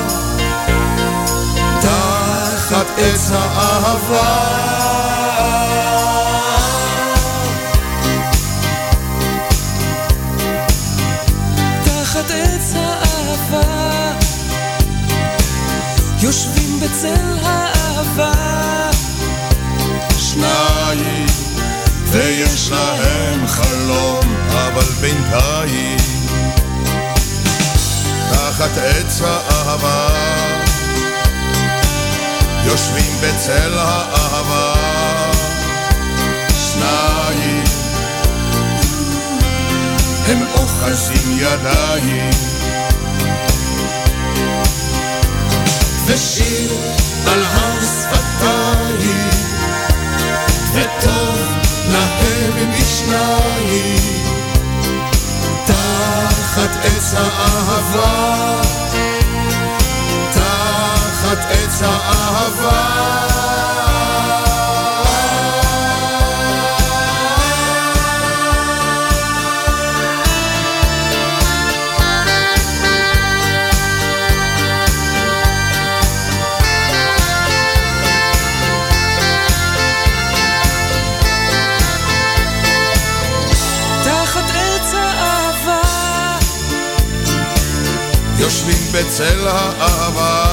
תחת עץ האהבה יושבים בצל האהבה. שניים ויש להם חלום אבל בינתיים תחת עץ האהבה. יושבים בצל האהבה. שניים הם אוחזים ידיים ושיר על השפתיים. וטוב להם משניים. תחת עץ האהבה. תחת עץ האהבה בצל האהבה.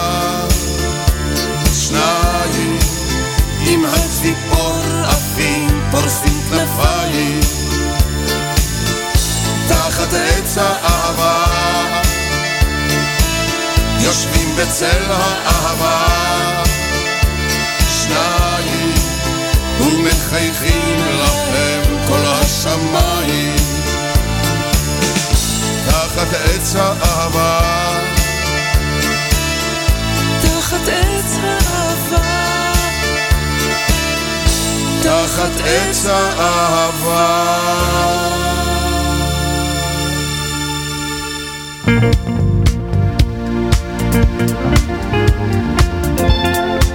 שניים עם הציפור עפים פורסים כנפיים. תחת עץ האהבה. יושבים בצל האהבה. שניים ומחייכים לכם כל השמיים. תחת עץ האהבה תחת עץ האהבה. חזר על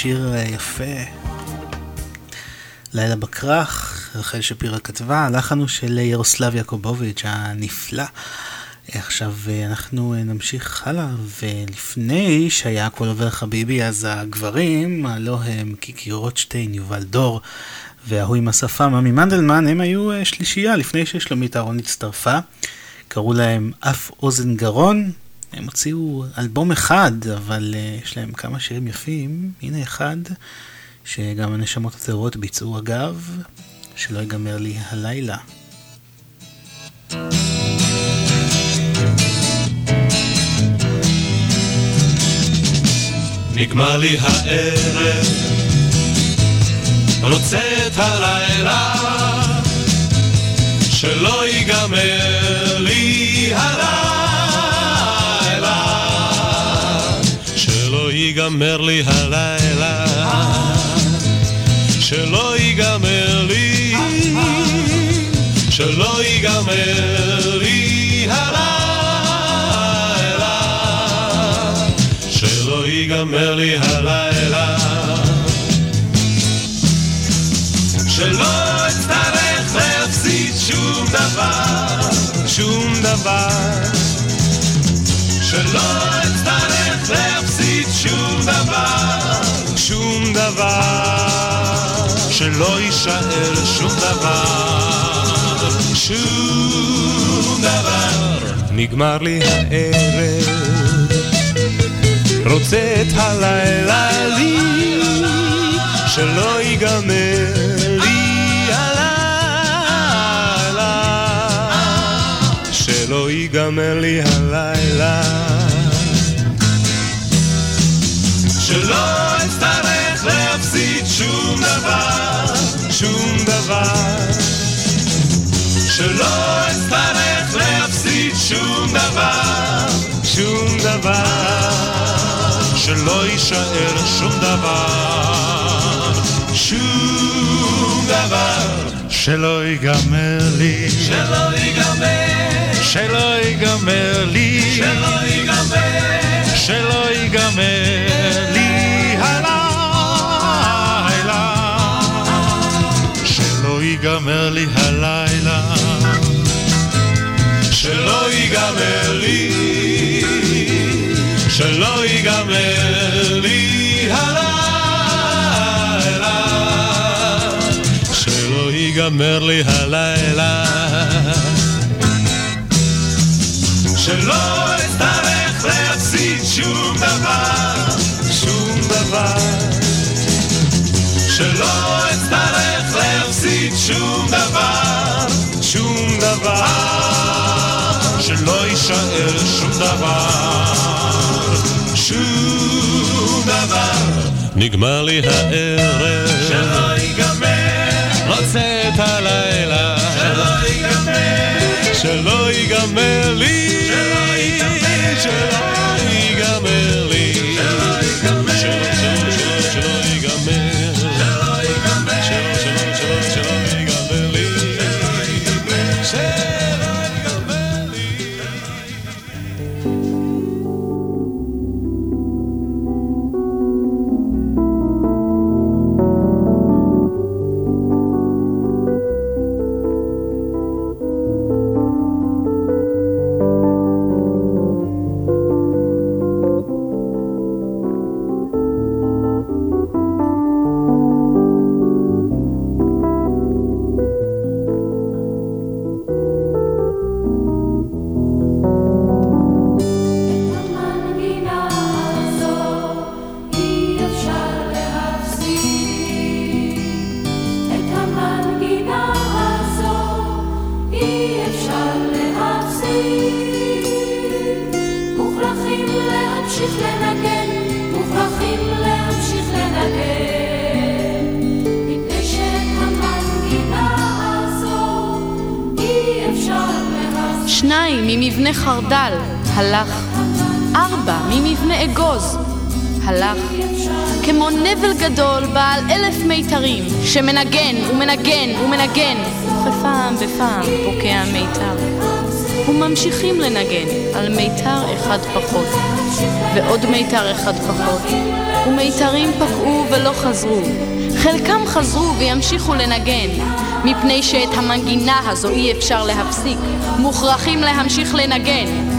שיר אה, יפה. לילה בכרך, רחל שפירא כתבה, הלחן הוא של אה, ירוסלב יעקובוביץ' הנפלא. אה, עכשיו אנחנו נמשיך הלאה, ולפני שהיה הכל עובר חביבי, אז הגברים, הלא הם קיקי רוטשטיין, יובל דור, וההוא עם השפם, עמי מנדלמן, הם היו שלישייה לפני ששלומית אהרון הצטרפה. קראו להם אף אוזן גרון, הוציאו אלבום אחד, אבל uh, יש להם כמה שירים יפים. הנה אחד, שגם הנשמות הטהורות ביצעו אגב, שלא ייגמר לי הלילה. נגמר לי הערב, רוצה את הלילה, שלא ייגמר לי הלילה, ייגמר לי הלילה, שלא ייגמר לי, שלא ייגמר לי הלילה. שלא ייגמר לי הלילה. שלא אצטרך להפסיד שום דבר שום דבר. שלא אצטרך דבר שום דבר שלא יישאר שום דבר. שום דבר. נגמר לי הערב. רוצה את הלילה לי, שלא ייגמר שלא ייגמר לי הלילה, שלא אצטרך להפסיד שום דבר, שום דבר, שלא אצטרך להפסיד שום דבר, שום דבר. שלא יישאר שום דבר, שום דבר, שלא ייגמר לי, שלא ייגמר, שלא ייגמר לי, שלא ייגמר, שלא ייגמר לי ייגמר לי הלילה, שלא ייגמר לי, שלא ייגמר לי הלילה, שלא ייגמר לי הלילה, שלא אצטרך להפסיד שום דבר, שום דבר, שלא אצטרך להפסיד עשית שום דבר, שום דבר, שלא יישאר שום דבר, שום דבר. נגמר לי הערב, שלא ייגמר, רוצה את הלילה, שלא ייגמר, שלא ייגמר לי. מיתרים שמנגן ומנגן ומנגן, ופעם בפעם פוקע מיתר. וממשיכים לנגן על מיתר אחד פחות, ועוד מיתר אחד פחות, ומיתרים פקעו ולא חזרו. חלקם חזרו וימשיכו לנגן, מפני שאת המנגינה הזו אי אפשר להפסיק, מוכרחים להמשיך לנגן.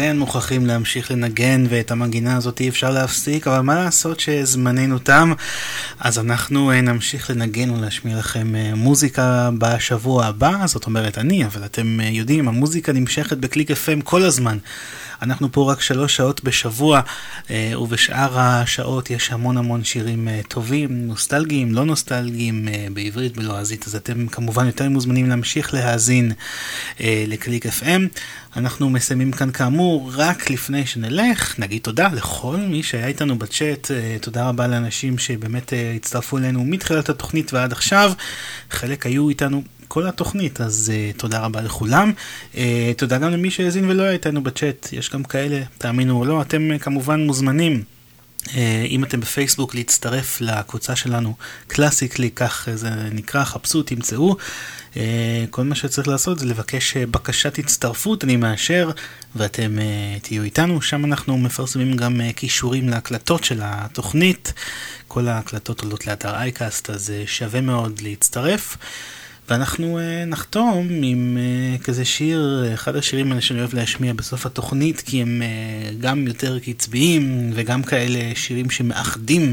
כן, מוכרחים להמשיך לנגן, ואת המנגינה הזאת אי אפשר להפסיק, אבל מה לעשות שזמננו תם, אז אנחנו אה, נמשיך לנגן ולהשמיע לכם אה, מוזיקה בשבוע הבא, זאת אומרת אני, אבל אתם אה, יודעים, המוזיקה נמשכת בקליק FM כל הזמן. אנחנו פה רק שלוש שעות בשבוע, אה, ובשאר השעות יש המון המון שירים אה, טובים, נוסטלגיים, לא נוסטלגיים, אה, בעברית, בלועזית, אז אתם כמובן יותר מוזמנים להמשיך להאזין לקליק FM. אנחנו מסיימים כאן כאמור, רק לפני שנלך, נגיד תודה לכל מי שהיה איתנו בצ'אט, תודה רבה לאנשים שבאמת הצטרפו אלינו מתחילת התוכנית ועד עכשיו, חלק היו איתנו כל התוכנית, אז uh, תודה רבה לכולם. Uh, תודה גם למי שהאזין ולא היה איתנו בצ'אט, יש גם כאלה, תאמינו או לא, אתם uh, כמובן מוזמנים. Uh, אם אתם בפייסבוק להצטרף לקבוצה שלנו, קלאסיקלי, כך זה נקרא, חפשו, תמצאו. Uh, כל מה שצריך לעשות זה לבקש בקשת הצטרפות, אני מאשר, ואתם uh, תהיו איתנו. שם אנחנו מפרסמים גם כישורים להקלטות של התוכנית. כל ההקלטות עולות לאתר אייקאסט, אז שווה מאוד להצטרף. ואנחנו uh, נחתום עם uh, כזה שיר, אחד השירים האלה שאני אוהב להשמיע בסוף התוכנית, כי הם uh, גם יותר קצביים וגם כאלה שירים שמאחדים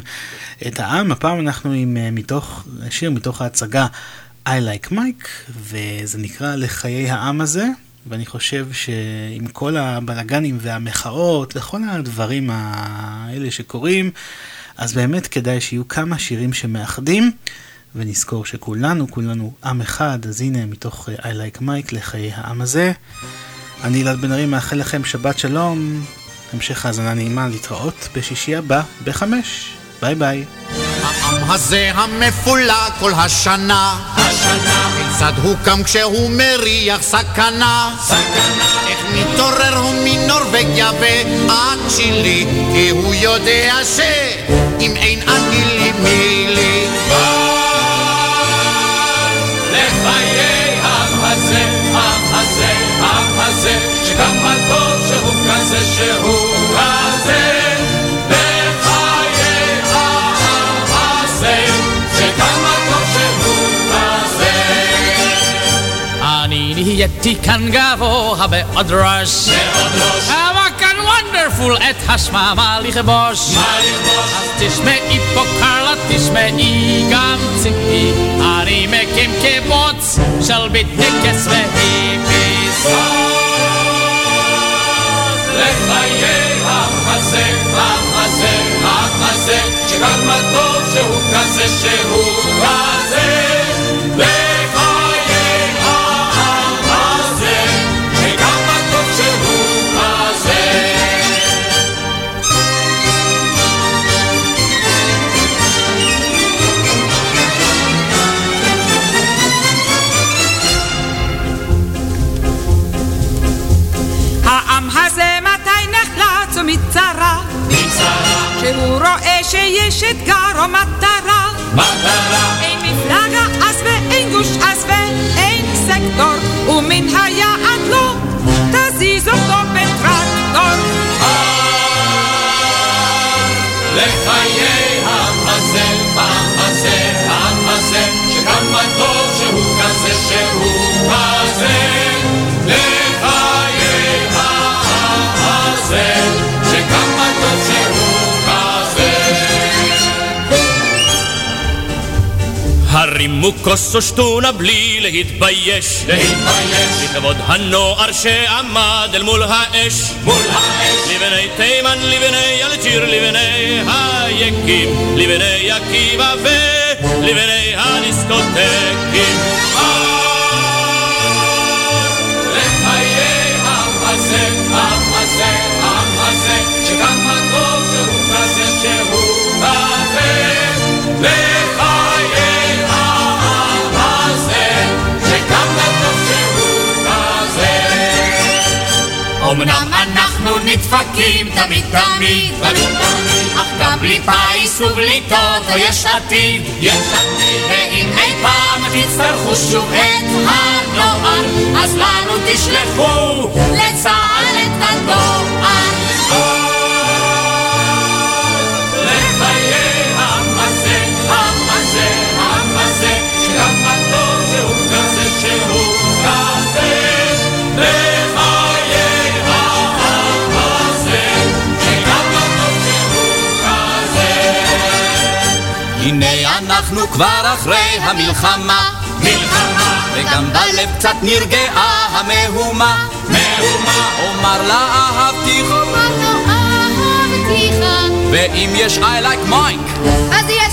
את העם. הפעם אנחנו עם uh, מתוך, שיר מתוך ההצגה I Like Mike, וזה נקרא לחיי העם הזה. ואני חושב שעם כל הבלגנים והמחאות וכל הדברים האלה שקורים, אז באמת כדאי שיהיו כמה שירים שמאחדים. ונזכור שכולנו, כולנו עם אחד, אז הנה מתוך I Like Mike לחיי העם הזה. אני אלעד בן ארי מאחל לכם שבת שלום, המשך האזנה נעימה להתראות בשישי הבא בחמש. ביי ביי. העם הזה המפולג כל השנה, השנה, כיצד הוא קם כשהוא מריח סכנה, סכנה, איך מתעורר הוא מנורבגיה ועד צ'ילי, כי הוא יודע שאם אין אני אני נהייתי כאן גבוה בעוד ראש, כאן וונדרפול את השממה לכבוש. אז תשמעי פה קרלה, תשמעי גם ציפי, אני מקים קיבוץ של ביטקס והיפיס. לחיי העם הזה, העם הזה, העם הזה, שכמה טוב שהוא כזה שהוא מצרה. כשהוא רואה שיש אתגר או מטרה. מטרה. אין מפלגה אז ואין גוש אז ואין סקטור, ומן היעד לא תזיז אותו הרימו כוס או שטונה בלי להתבייש. להתבייש. לכבוד הנוער שעמד אל מול האש. מול האש. לבני תימן, לבני אלג'יר, לבני היקים, לבני עקיבא ולבני הדיסקוטקים. אמנם אנחנו נדפקים תמיד תמיד, אך גם בלי פיס ובלי טוטו יש עתיד, יש עתיד. ואם אי פעם תצטרכו שוב את הנוער, אז לנו תשלחו לצה"ל את הדואר. אנחנו כבר אחרי המלחמה. מלחמה. וגם בלב קצת נרגעה המהומה. מהומה. אומר לה אהבתיך. אומר לו אהבתיך. ואם יש I like Mike. אז גם